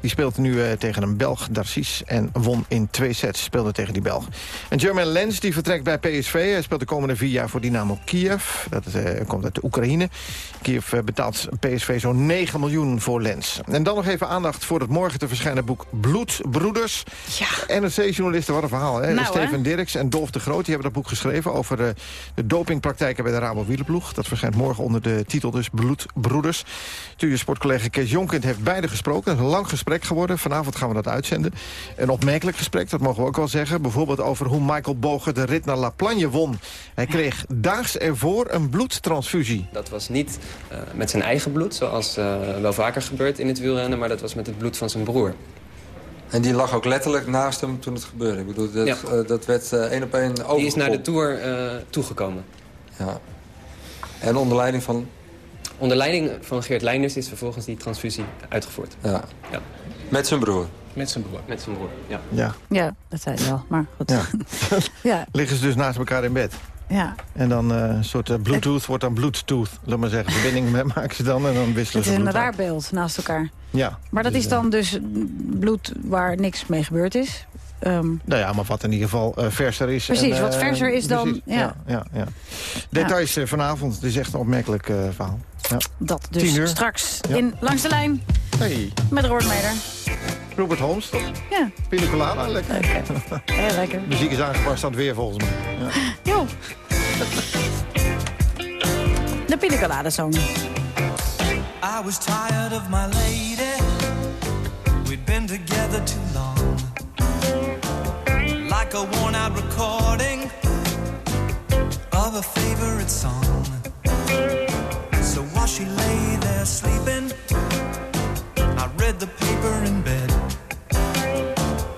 Die speelt nu uh, tegen een Belg, Darcis, en won in twee sets. Speelde tegen die Belg. En German Lens die vertrekt bij PSV. Hij speelt de komende vier jaar voor Dynamo Kiev. Dat uh, komt uit de Oekraïne. Kiev betaalt PSV zo'n 9 miljoen voor Lens. En dan nog even aandacht voor het morgen te verschijnen boek Bloedbroeders. Ja. NRC-journalisten, wat een verhaal. Hè? Nou, Steven hè? Dirks en Dolf de Groot die hebben dat boek geschreven... over de, de dopingpraktijken bij de Rabo Wielerploeg. Dat verschijnt morgen onder de titel dus Bloedbroeders. Studio sportcollega Kees Jonkind heeft beide gesproken. Het is een lang gesprek geworden. Vanavond gaan we dat uitzenden. Een opmerkelijk gesprek, dat mogen we ook wel zeggen. Bijvoorbeeld over hoe Michael Boger de rit naar La Plagne won. Hij kreeg daags ervoor een bloedtransfusie. Dat was niet uh, met zijn eigen bloed, zoals uh, wel vaker gebeurt in het wielrennen... maar dat was met het bloed van zijn broer. En die lag ook letterlijk naast hem toen het gebeurde. Ik bedoel, dat, Ja. uh, dat werd uh, één op één overgekomen. Die is naar de Tour uh, toegekomen. Ja. En onder leiding van... Onder leiding van Geert Leinders is vervolgens die transfusie uitgevoerd. Ja. ja. Met zijn broer? Met zijn broer. Met zijn broer, ja. Ja. Ja, dat zei hij wel, maar goed. Ja. ja. Liggen ze dus naast elkaar in bed. Ja. En dan uh, een soort uh, Bluetooth wordt dan Bluetooth. Laat maar zeggen. Verbinding met maken ze dan en dan wisselen Het ze is een raar uit. beeld naast elkaar. Ja. Maar dat Dus, is dan dus bloed waar niks mee gebeurd is. Um, nou ja, maar wat in ieder geval uh, verser is. Precies, en, wat verser is dan... Ja. ja, ja, ja. Details ja. vanavond. Het is echt een opmerkelijk verhaal. Ja. Dat dus straks Ja. in Langs de Lijn Hey. met Roordmeder. Robert Holmes, toch? Ja. Pina colada, lekker. Heel lekker. Muziek is aangepast aan het weer, volgens mij. Ja. Jo. De Pina Colada Song. I was tired of my lady. We'd been together too long. Like a worn out recording of a favorite song. So while she lay there sleeping, read the paper in bed.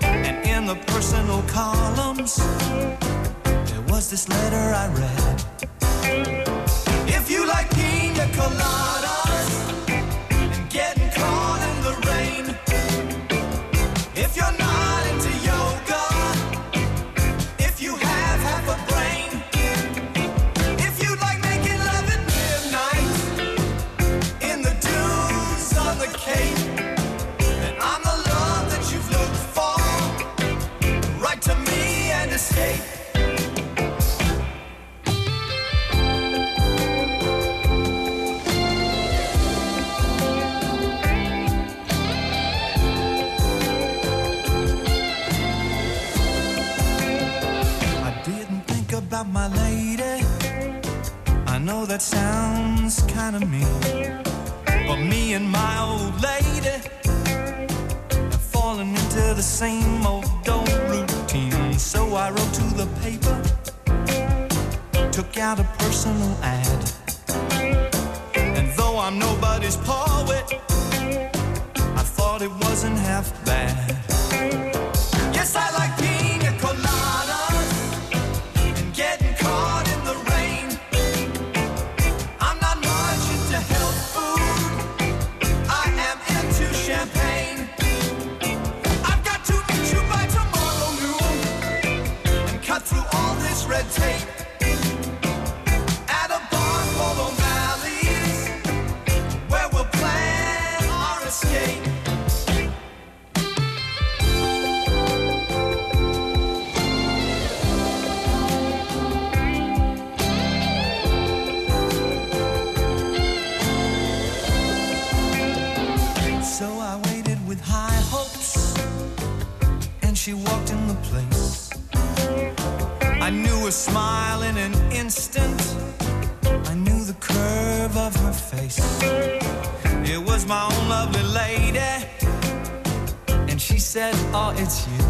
And in the personal columns, there was this letter I read. If you like pina coladas my lady. I know that sounds kind of mean. But me and my old lady have fallen into the same old wrote to the paper, took out a personal ad. And though I'm nobody's poet, I thought it wasn't half bad. It's you."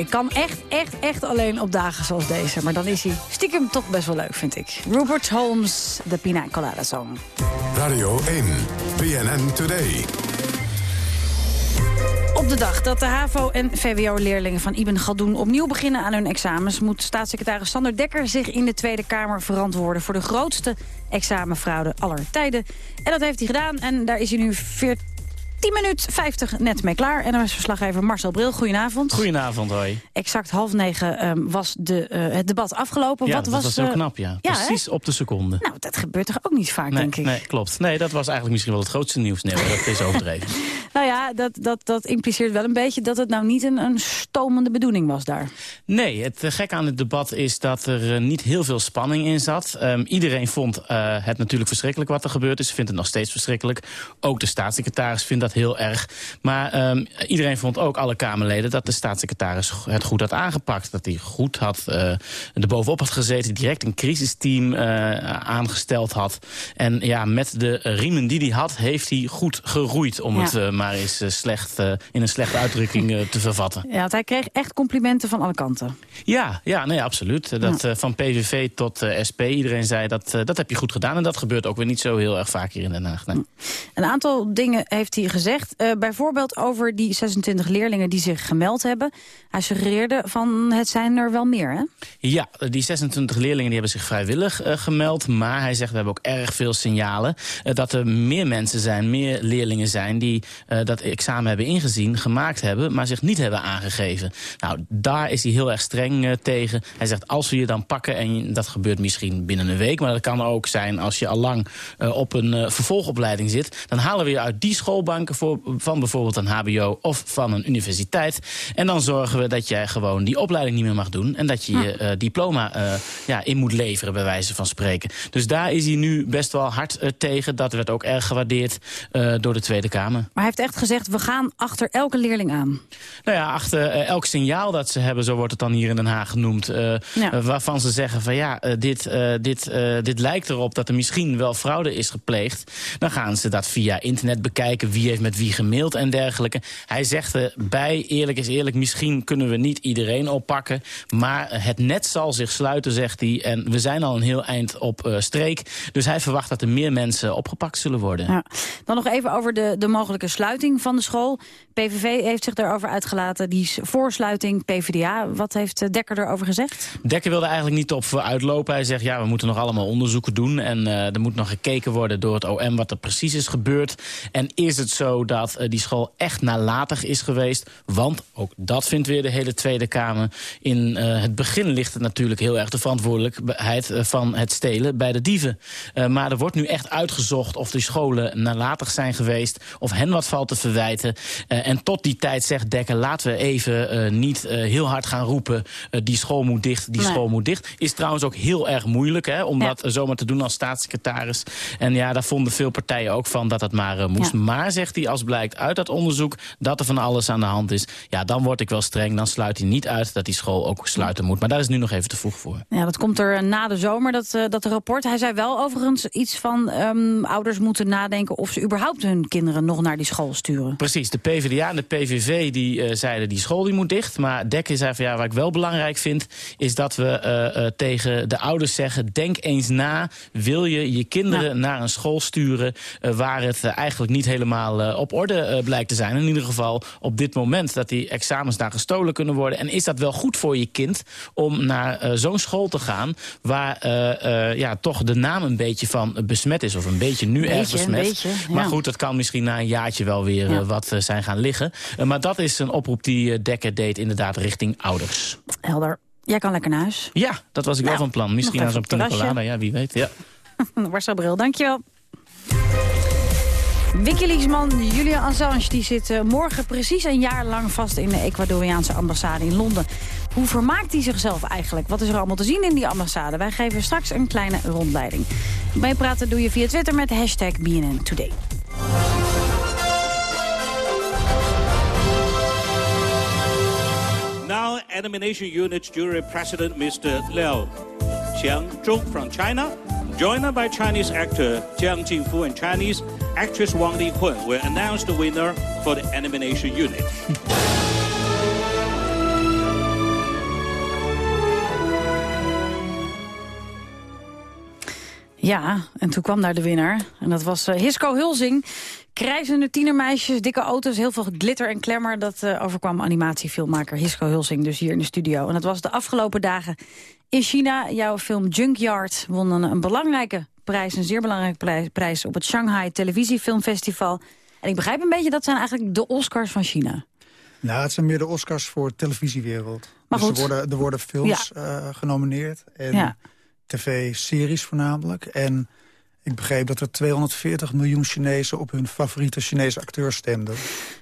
Oké. Kan echt, echt, echt alleen op dagen zoals deze. Maar dan is hij stiekem toch best wel leuk, vind ik. Rupert Holmes, de Pina Colada Song. Radio 1, BNN Today. Op de dag dat de HAVO- en VWO-leerlingen van Ibn Galdoen opnieuw beginnen aan hun examens... moet staatssecretaris Sander Dekker zich in de Tweede Kamer verantwoorden... voor de grootste examenfraude aller tijden. En dat heeft hij gedaan en daar is hij nu 14 minuut 50 net mee klaar. En dan is verslaggever Marcel Bril. Goedenavond. Goedenavond, hoi. Exact half negen ehm, was de, eh, het debat afgelopen. Ja, Wat dat was, was heel eh, knap, ja. ja, Precies op de seconde. Nou, dat gebeurt toch ook niet vaak, nee, denk ik. nee, klopt. Nee, dat was eigenlijk misschien wel het grootste nieuws. Nee, dat is overdreven. Nou ja, dat, dat, dat impliceert wel een beetje dat het nou niet een, een stomende bedoeling was daar. Nee, het eh, gekke aan het debat is dat er niet heel veel spanning in zat. Ehm, iedereen vond het natuurlijk verschrikkelijk wat er gebeurd is. Vindt het nog steeds verschrikkelijk. Ook de staatssecretaris vindt dat heel erg. Maar ehm, iedereen vond ook, alle Kamerleden, dat de staatssecretaris het goed had aangepakt. Dat hij goed had, uh, er bovenop had gezeten, direct een crisisteam uh, aangesteld had. En ja, met de riemen die hij had, heeft hij goed geroeid... om Ja. het uh, maar eens slecht, in een slechte uitdrukking te vervatten. Ja, want hij kreeg echt complimenten van alle kanten. Ja, ja, nee, absoluut. Dat, van PVV tot SP, iedereen zei dat, dat heb je goed gedaan. En dat gebeurt ook weer niet zo heel erg vaak hier in Den Haag. Nee. Een aantal dingen heeft hij gezegd. Bijvoorbeeld over die 26 leerlingen die zich gemeld hebben. Hij suggereerde van het zijn er wel meer, hè? Ja, die 26 leerlingen die hebben zich vrijwillig gemeld. Maar hij zegt, we hebben ook erg veel signalen... dat er meer mensen zijn, meer leerlingen zijn... die dat examen hebben ingezien, gemaakt hebben... maar zich niet hebben aangegeven. Nou, daar is hij heel erg streng tegen. Hij zegt, als we je dan pakken, en dat gebeurt misschien binnen een week... maar dat kan ook zijn als je al lang op een vervolgopleiding zit... dan halen we je uit die voor, van bijvoorbeeld een hbo of van een universiteit. En dan zorgen we dat jij gewoon die opleiding niet meer mag doen... en dat je je diploma ja, in moet leveren, bij wijze van spreken. Dus daar is hij nu best wel hard tegen. Dat werd ook erg gewaardeerd door de Tweede Kamer. Maar hij heeft echt gezegd, we gaan achter elke leerling aan. Nou ja, achter elk signaal dat ze hebben, zo wordt het dan hier in Den Haag genoemd. Ja. waarvan ze zeggen van ja, dit, dit, dit lijkt erop dat er misschien wel fraude is gepleegd. Dan gaan ze dat via internet bekijken. Wie heeft met wie gemaild en dergelijke. Hij zegt erbij, eerlijk is eerlijk, misschien kunnen we niet iedereen oppakken. Maar het net zal zich sluiten, zegt hij. En we zijn al een heel eind op streek. Dus hij verwacht dat er meer mensen opgepakt zullen worden. Ja. Dan nog even over de, de mogelijke sluiting van de school. PVV heeft zich daarover uitgelaten. Die voorsluiting PvdA. Wat heeft Dekker erover gezegd? Dekker wilde eigenlijk niet op uitlopen. Hij zegt, ja, we moeten nog allemaal onderzoeken doen. En uh, er moet nog gekeken worden door het OM wat er precies is gebeurd. En is het zo dat uh, die school echt nalatig is geweest? Want, ook dat vindt weer de hele Tweede Kamer... in uh, het begin ligt het natuurlijk heel erg de verantwoordelijkheid van het stelen bij de dieven. maar er wordt nu echt uitgezocht of die scholen nalatig zijn geweest... of hen wat valt te verwijten. en tot die tijd zegt Dekker, laten we even niet heel hard gaan roepen... die school moet dicht, die nee. school moet dicht. Is trouwens ook heel erg moeilijk hè, om ja. dat zomaar te doen als staatssecretaris. En ja, daar vonden veel partijen ook van dat het maar moest. Ja. Maar, zegt zegt hij als blijkt uit dat onderzoek dat er van alles aan de hand is... ja, dan word ik wel streng. Dan sluit hij niet uit dat die school ook sluiten moet. Maar daar is nu nog even te vroeg voor. Ja, dat komt er na de zomer, dat, uh, dat rapport. Hij zei wel overigens iets van um, ouders moeten nadenken... of ze überhaupt hun kinderen nog naar die school sturen. Precies, de PvdA en de PVV die, uh, zeiden die school die moet dicht. Maar Dekker zei van ja, wat ik wel belangrijk vind... is dat we uh, tegen de ouders zeggen... denk eens na, wil je je kinderen ja. naar een school sturen... waar het eigenlijk niet helemaal op orde blijkt te zijn. In ieder geval op dit moment dat die examens daar gestolen kunnen worden. En is dat wel goed voor je kind om naar zo'n school te gaan... waar ja, toch de naam een beetje van besmet is. Of een beetje nu beetje, erg besmet. Beetje, ja. Maar goed, dat kan misschien na een jaartje wel weer ja. wat zijn gaan liggen. maar dat is een oproep die Dekker deed inderdaad richting ouders. Helder. Jij kan lekker naar huis. Ja, dat was ik nou, wel van plan. Misschien naar zo'n pinacolada, ja, wie weet. Ja. Marcel Bril, dankjewel. Wikileaks-man Julian Assange die zit uh, morgen precies een jaar lang vast in de Ecuadoriaanse ambassade in Londen. Hoe vermaakt hij zichzelf eigenlijk? Wat is er allemaal te zien in die ambassade? Wij geven straks een kleine rondleiding. Meepraten doe je via Twitter met hashtag BNN Today. Now, Elimination Unit Jury President Mr. Liu Xiangzhong from China, joined by Chinese actor Jiang Jingfu and Chinese actress Wang Likun, will announce the winner for the Elimination Unit. Ja, en toen kwam daar de winnaar. En dat was uh, Hisco Hulzing. Krijzende tienermeisjes, dikke auto's, heel veel glitter en klemmer. Dat uh, overkwam animatiefilmmaker Hisco Hulsing dus hier in de studio. En dat was de afgelopen dagen in China. Jouw film Junkyard won een, een belangrijke prijs, een zeer belangrijke prijs... op het Shanghai Televisiefilmfestival. En ik begrijp een beetje, dat zijn eigenlijk de Oscars van China. Nou, het zijn meer de Oscars voor de televisiewereld. Maar dus goed. Er, worden, er worden films ja. uh, genomineerd. En ja. tv-series voornamelijk. En ik begreep dat er 240 miljoen Chinezen op hun favoriete Chinese acteur stemden.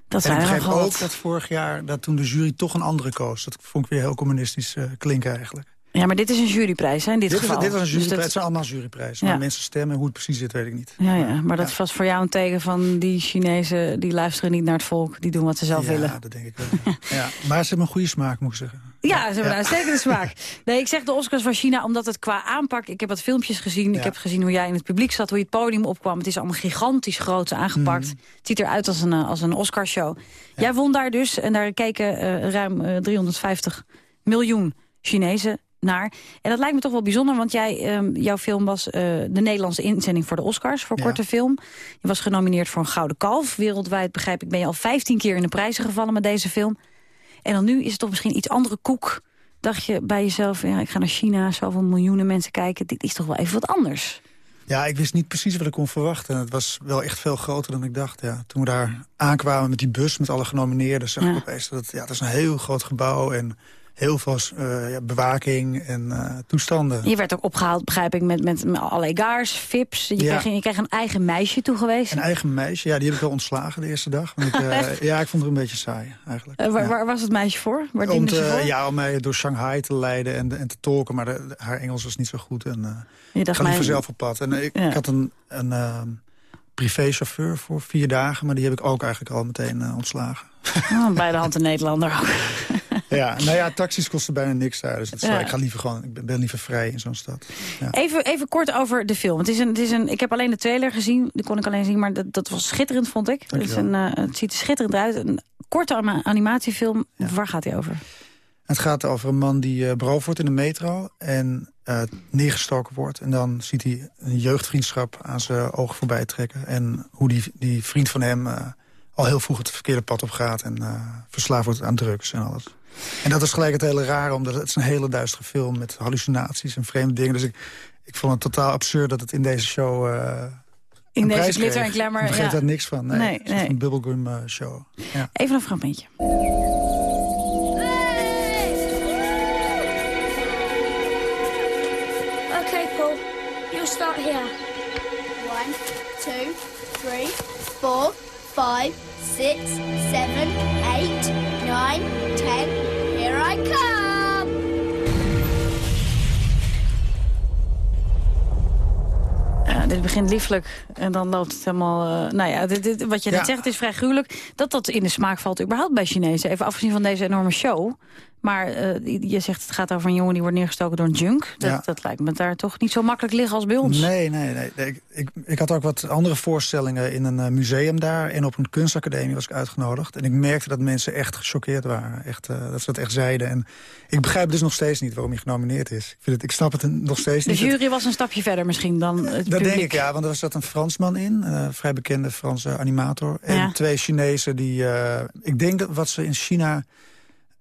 Dat en ik begreep ook dat vorig jaar dat toen de jury toch een andere koos. Dat vond ik weer heel communistisch uh, klinken eigenlijk. Ja, maar dit is een juryprijs, hè, in dit, dit geval. Is, dit was een juryprijs, dus het zijn allemaal juryprijzen. Ja. Maar mensen stemmen, hoe het precies zit, weet ik niet. Ja, ja. maar dat ja. was voor jou een teken van die Chinezen... die luisteren niet naar het volk, die doen wat ze zelf ja, willen. Ja, dat denk ik wel. ja. Maar ze hebben een goede smaak, moet ik zeggen. Ja, ze hebben een uitstekende smaak. Nee, ik zeg de Oscars van China omdat het qua aanpak... Ik heb wat filmpjes gezien. Ik heb gezien hoe jij in het publiek zat, hoe je het podium opkwam. Het is allemaal gigantisch groot aangepakt. Mhm. Mm. Het ziet eruit als een, als een Oscarshow. Jij won daar dus en daar keken uh, ruim uh, 350 miljoen Chinezen naar. En dat lijkt me toch wel bijzonder, want jij, um, jouw film was uh, de Nederlandse inzending voor de Oscars, voor Ja. korte film. Je was genomineerd voor een Gouden Kalf. Wereldwijd, begrijp ik, ben je al 15 keer in de prijzen gevallen met deze film. En dan nu is het toch misschien iets andere koek. Dacht je bij jezelf, ja, ik ga naar China, zoveel miljoenen mensen kijken. Dit is toch wel even wat anders. Ja, ik wist niet precies wat ik kon verwachten. Het was wel echt veel groter dan ik dacht. Ja. Toen we daar aankwamen met die bus, met alle genomineerden... zag Ja. ik opeens dat het, ja, het is een heel groot gebouw... en heel veel uh, ja, bewaking en uh, toestanden. Je werd ook opgehaald, begrijp ik, met, met, met allerlei gaars, fips. Je, Ja. kreeg, je kreeg een eigen meisje toegewezen. Een eigen meisje, ja, die heb ik wel ontslagen de eerste dag. Want ik, Echt? ja, ik vond het een beetje saai, eigenlijk. Eh, waar, Ja. waar was het meisje voor? Waar om, te, voor? ja, om mij door Shanghai te leiden en, en te tolken. Maar de, haar Engels was niet zo goed. En, Je ik dacht ga liever mij- zelf op pad. En ik, ik had een, een uh, privéchauffeur voor vier dagen. Maar die heb ik ook eigenlijk al meteen uh, ontslagen. Oh, bij de hand een Nederlander ook. Ja, nou ja, taxis kosten bijna niks daar. Dus dat is Ja. wel- ik ga liever gewoon, ik ben, liever vrij in zo'n stad. Ja. Even, even kort over de film. Het is een, het is een, ik heb alleen de trailer gezien, die kon ik alleen zien, maar dat, dat was schitterend, vond ik. Het, is een, uh, het ziet er schitterend uit. Een korte anima- animatiefilm. Waar gaat hij over? Het gaat over een man die uh, beroofd wordt in de metro en uh, neergestoken wordt. En dan ziet hij een jeugdvriendschap aan zijn ogen voorbij trekken. En hoe die, die vriend van hem al heel vroeg het verkeerde pad op gaat... en verslaafd wordt aan drugs en alles. En dat is gelijk het hele rare, omdat het is een hele duistere film... met hallucinaties en vreemde dingen. Dus ik, ik vond het totaal absurd dat het in deze show... Uh, In deze prijs glitter kreeg. en glamour, Ik begreep ja. daar niks van. Nee, Nee, Het is nee. een bubblegum uh, show. Ja. Even een fragmentje. Okay, Paul. You'll start here. One, two, three, four, five, six, seven, eight, nine, ten. Here I come. Uh, dit begint lieflijk en dan loopt het helemaal... eh, nou ja, dit, dit- wat je net Ja. zegt is vrij gruwelijk. Dat dat in de smaak valt überhaupt bij Chinezen. Even afgezien van deze enorme show. Maar eh, je zegt het gaat over een jongen die wordt neergestoken door een junk. Dat, Ja. dat lijkt me daar toch niet zo makkelijk liggen als bij ons. Nee, nee, nee. Ik, ik, ik had ook wat andere voorstellingen in een eh, museum daar... en op een kunstacademie was ik uitgenodigd. En ik merkte dat mensen echt gechoqueerd waren. Echt, eh, dat ze dat echt zeiden. En ik begrijp dus nog steeds niet waarom hij genomineerd is. Ik, vind het, ik snap het nog steeds De niet. jury was een stapje verder misschien dan het Dat publiek. denk ik, ja, want er zat een Fransman in, een vrij bekende Franse animator. En Ja. twee Chinezen die... ik denk dat wat ze in China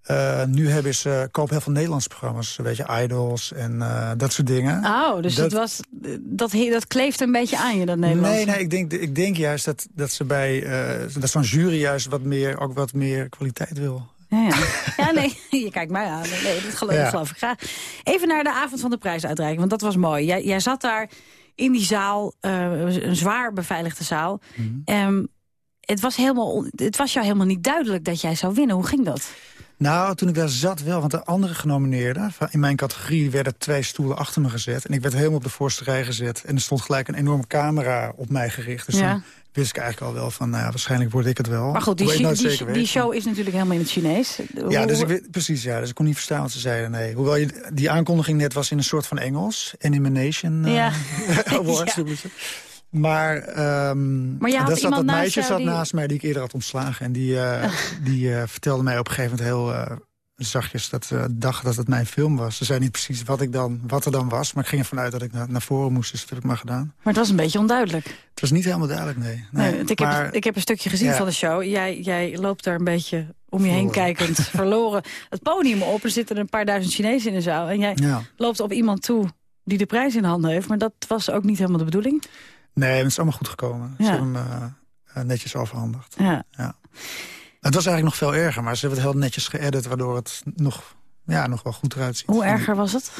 eh, nu hebben is... eh kopen heel veel Nederlandse programma's. Weet je, Idols en eh, dat soort dingen. Oh, dus dat, was, dat, dat kleeft een beetje aan je, dat Nederlands. Nee, nee, ik denk, ik denk juist dat, dat ze bij eh, dat zo'n jury juist wat meer, ook wat meer kwaliteit wil. Ja, ja. ja, nee, je kijkt mij aan. Nee, dat geloof, Ja. geloof ik graag. Even naar de avond van de prijsuitreiking, want dat was mooi. Jij, jij zat daar in die zaal, een zwaar beveiligde zaal. Ehm, het, was helemaal, het was jou helemaal niet duidelijk dat jij zou winnen. Hoe ging dat? Nou, toen ik daar zat wel, want de andere genomineerden... in mijn categorie werden twee stoelen achter me gezet... en ik werd helemaal op de voorste rij gezet. En er stond gelijk een enorme camera op mij gericht. Dus Ja. dan wist ik eigenlijk al wel van, nou ja, waarschijnlijk word ik het wel. Maar goed, die, die, show is natuurlijk helemaal in het Chinees. Ja, dus ik weet, precies, ja. Dus ik kon niet verstaan wat ze zeiden, nee. Hoewel je, die aankondiging net was in een soort van Engels. Animation Ja. Awards Ja. Maar, ehm Maar dat, zat, dat meisje zat die- naast mij die ik eerder had ontslagen. En die, eh, die eh, vertelde mij op een gegeven moment heel eh, zachtjes... dat ze dacht dat het mijn film was. Ze zei niet precies wat, ik dan, wat er dan was. Maar ik ging ervan uit dat ik naar, naar voren moest. Dus dat heb ik maar gedaan. Maar het was een beetje onduidelijk. Het was niet helemaal duidelijk, nee. nee. Ik, heb, ik heb een stukje gezien Ja. van de show. Jij, jij loopt daar een beetje om je heen Verloren. kijkend, verloren. Het podium op, er zitten een paar duizend Chinezen in de zaal. En jij Ja. loopt op iemand toe die de prijs in handen heeft. Maar dat was ook niet helemaal de bedoeling. Nee, het is allemaal goed gekomen. Ze Ja. hebben hem eh, eh, netjes overhandigd. Ja. Het was eigenlijk nog veel erger, maar ze hebben het heel netjes geëdit... waardoor het nog, ja, nog wel goed eruit ziet. Hoe erger was het?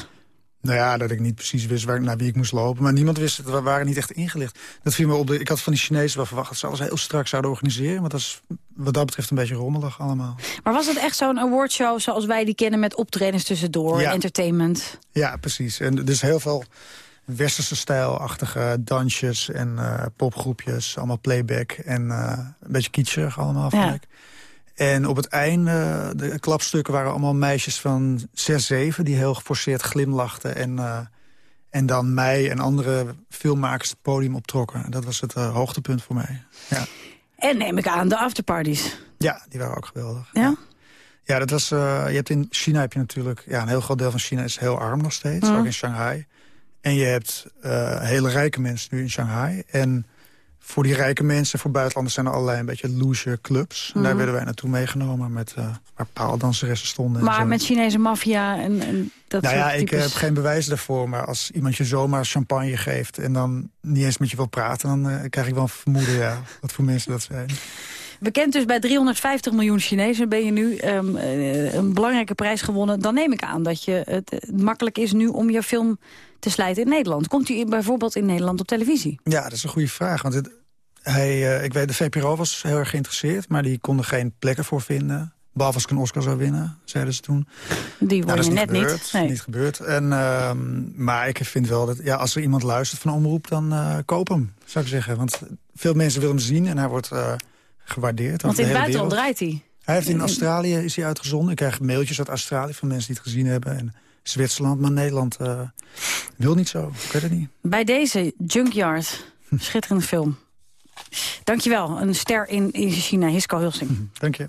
Nou ja, dat ik niet precies wist waar, naar wie ik moest lopen. Maar niemand wist het, we waren niet echt ingelicht. Dat viel me op. De, ik had van die Chinezen wel verwacht dat ze alles heel strak zouden organiseren. Maar dat is wat dat betreft een beetje rommelig allemaal. Maar was het echt zo'n awardshow zoals wij die kennen... met optredens tussendoor, Ja. entertainment? Ja, precies. En dus heel veel westerse stijlachtige dansjes en eh, popgroepjes. Allemaal playback en eh, een beetje kitscherig allemaal, Ja. ik. En op het einde, de klapstukken waren allemaal meisjes van 6, 7... die heel geforceerd glimlachten en, eh, en dan mij en andere filmmakers het podium optrokken. En dat was het hoogtepunt voor mij. Ja. En neem ik aan, de afterparties. ja, die waren ook geweldig. Ja? Ja, dat was, je hebt in China heb je natuurlijk... Ja, een heel groot deel van China is heel arm nog steeds, Mhm. ook in Shanghai. En je hebt eh, hele rijke mensen nu in Shanghai. En voor die rijke mensen, voor buitenlanders... zijn er allerlei een beetje loose clubs. En daar Mhm. werden wij naartoe meegenomen... Met, eh waar paaldanseressen stonden. en Maar zo. met Chinese maffia en, en dat nou soort ja, ik heb geen bewijs daarvoor. Maar als iemand je zomaar champagne geeft... en dan niet eens met je wil praten... dan eh, krijg ik wel een vermoeden ja, wat voor mensen dat zijn. Bekend dus bij 350 miljoen Chinezen ben je nu ehm, eh, een belangrijke prijs gewonnen. Dan neem ik aan dat je het, het makkelijk is nu om je film te slijten in Nederland. Komt u bijvoorbeeld in Nederland op televisie? Ja, dat is een goede vraag. Want het, hij, eh, ik weet, de VPRO was heel erg geïnteresseerd... maar die konden geen plekken voor vinden. Behalve als ik een Oscar zou winnen, zeiden ze toen. Die Nou, je niet net gebeurd. niet. Nee. niet gebeurd. En, ehm, maar ik vind wel dat ja, als er iemand luistert van omroep... dan eh, koop hem, zou ik zeggen. Want veel mensen willen hem zien en hij wordt eh, gewaardeerd. Want in het buitenland draait hij. Hij heeft in Australië is hij uitgezonden. Ik krijg mailtjes uit Australië van mensen die het gezien hebben. En Zwitserland, maar Nederland eh, wil niet zo. Ik weet het niet. Bij deze Junkyard. Schitterende film. Dankjewel. Een ster in, in China, Hisco Hulsing. Dank je.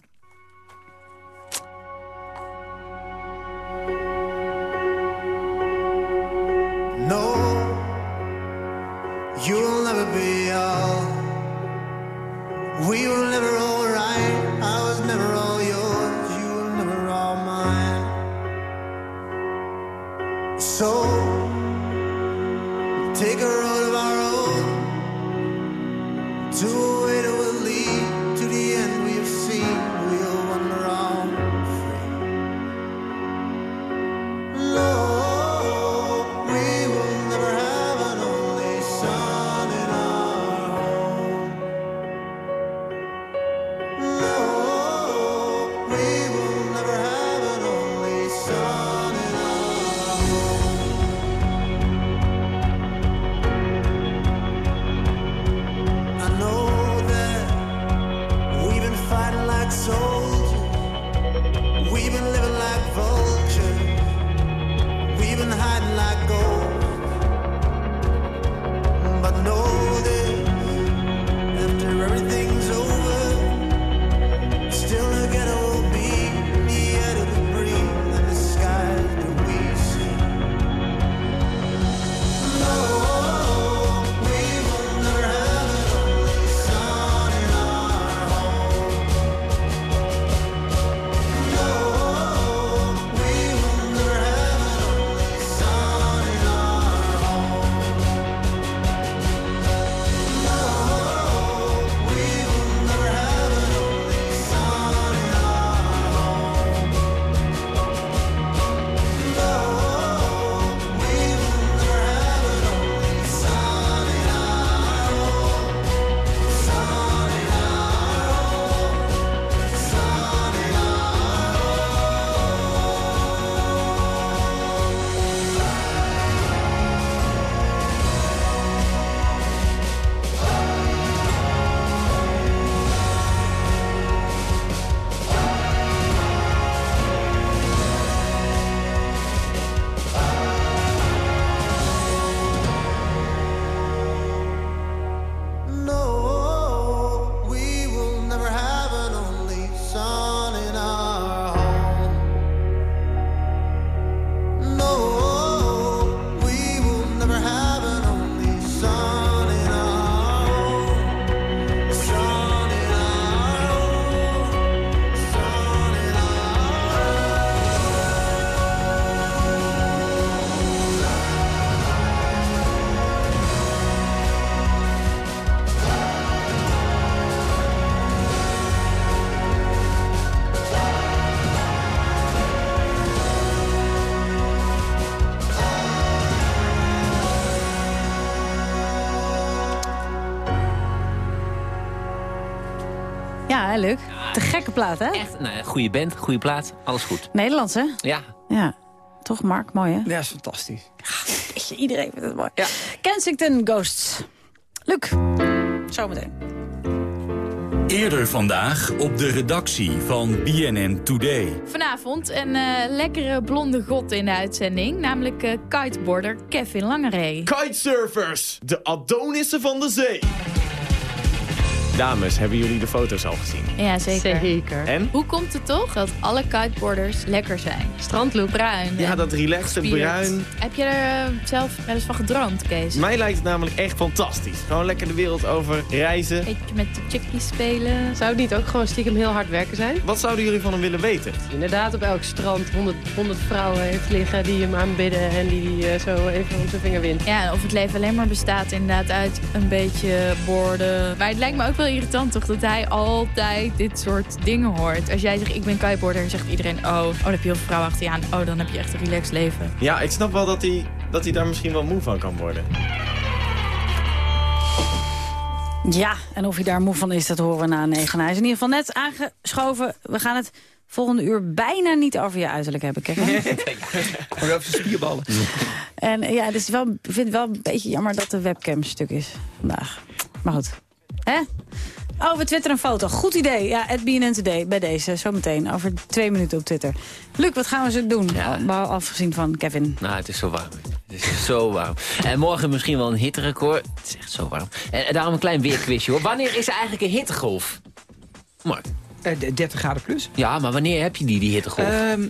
Ja, Luc? Te gekke plaat, hè? Echt, nou, goede band, goede plaat, alles goed. Nederlands, hè? Ja. Ja. Toch, Mark? Mooi, hè? Ja, is fantastisch. Iedereen vindt het mooi. Ja. Kensington Ghosts. Luc, zometeen. Eerder vandaag op de redactie van BNN Today. Vanavond een eh, lekkere blonde god in de uitzending. Namelijk eh, kiteboarder Kevin Langeree. Kitesurfers, de Adonissen van de zee. Dames, hebben jullie de foto's al gezien? Ja, zeker. Zeker. En? Hoe komt het toch dat alle kiteboarders lekker zijn? Strandlook, bruin. Ja, dat relaxte bruin. Heb je er eh, zelf wel eens van gedroomd, Kees? Mij lijkt het namelijk echt fantastisch. Gewoon lekker de wereld over reizen. Beetje met de chickies spelen. Zou het niet ook gewoon stiekem heel hard werken zijn? Wat zouden jullie van hem willen weten? Inderdaad, op elk strand 100, 100 vrouwen heeft liggen die hem aanbidden en die hij zo even om zijn vinger wint. Ja, of het leven alleen maar bestaat inderdaad uit een beetje borden. Maar het lijkt me ook wel irritant toch dat hij altijd dit soort dingen hoort. Als jij zegt ik ben kiteboarder, zegt iedereen oh, oh dan heb je heel veel vrouwen achter je aan. Oh, dan heb je echt een relaxed leven. Ja, ik snap wel dat hij, dat hij daar misschien wel moe van kan worden. Ja, en of hij daar moe van is, dat horen we na negen. Hij is in ieder geval net aangeschoven. We gaan het volgende uur bijna niet over je uiterlijk hebben, Kevin. Maar over zijn spierballen. En ja, het is wel, ik vind het wel een beetje jammer dat de webcam stuk is vandaag. Maar goed. Hè? Oh, we twitteren een foto. Goed idee. Ja, at BNN Today bij deze. Zometeen. Over twee minuten op Twitter. Luc, wat gaan we zo doen? Ja. Afgezien van Kevin. Nou, het is zo warm. Het is zo warm. En morgen misschien wel een hitterecord. Het is echt zo warm. En, daarom een klein weerquizje hoor. Wanneer is er eigenlijk een hittegolf? Mark. Eh, de 30 graden plus. Ja, maar wanneer heb je die, die hittegolf? Ehm,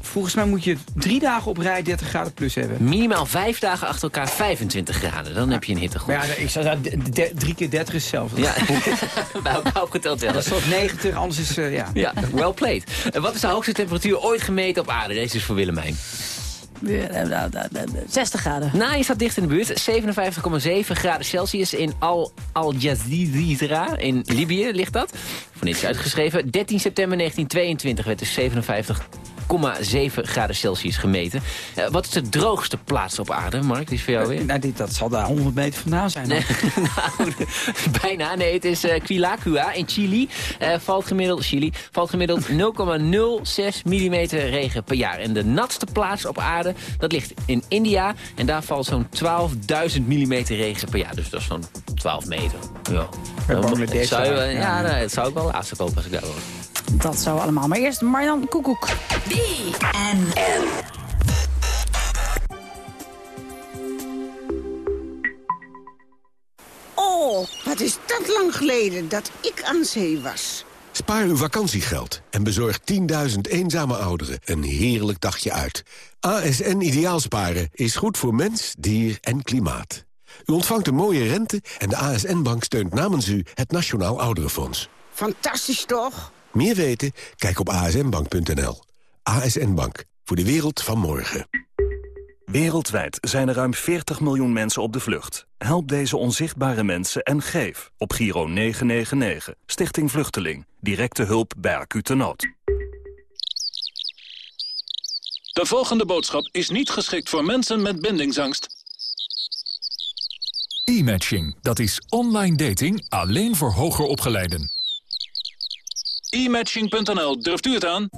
volgens mij moet je drie dagen op rij 30 graden plus hebben. Minimaal vijf dagen achter elkaar 25 graden. Dan heb je een hittegolf. Maar ja, ik zou zeggen, drie keer 30 is hetzelfde. Ja, bij elkaar opgeteld wel. Dat is tot 90, anders is... eh, ja. Ja, well played. En wat is de hoogste temperatuur ooit gemeten op aarde? Deze is voor Willemijn. 60 graden. Nou, je staat dicht in de buurt. 57,7 graden Celsius in Al, Al Jazeera in Libië ligt dat. Voor niets uitgeschreven. 13 september 1922 werd dus 57,7 graden Celsius gemeten. Eh, wat is de droogste plaats op aarde, Mark? Die is voor jou weer. Nou, dit, dat zal daar 100 meter vandaan zijn. dan. nou, bijna. Nee, het is eh Quilacua in Chili. Eh, valt gemiddeld, Chili valt gemiddeld 0,06 mm regen per jaar. En de natste plaats op aarde, dat ligt in India. En daar valt zo'n 12.000 mm regen per jaar. Dus dat is zo'n 12 meter. Ja. Dat Bangladesh zou ja, nou, zou ik wel laatste kopen als ik daar woon. Dat zou allemaal. Maar eerst Marjan Koekoek. BNN. Oh, wat is dat lang geleden dat ik aan zee was. Spaar uw vakantiegeld en bezorg 10.000 eenzame ouderen een heerlijk dagje uit. ASN Ideaalsparen is goed voor mens, dier en klimaat. U ontvangt een mooie rente en de ASN-bank steunt namens u het Nationaal Ouderenfonds. Fantastisch toch? Meer weten? Kijk op asnbank.nl. ASN Bank, voor de wereld van morgen. Wereldwijd zijn er ruim 40 miljoen mensen op de vlucht. Help deze onzichtbare mensen en geef op Giro 999. Stichting Vluchteling. Directe hulp bij acute nood. De volgende boodschap is niet geschikt voor mensen met bindingsangst. E-matching, dat is online dating alleen voor hoger opgeleiden. E-matching.nl, durft u het aan?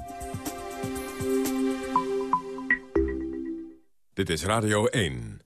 Dit is Radio 1.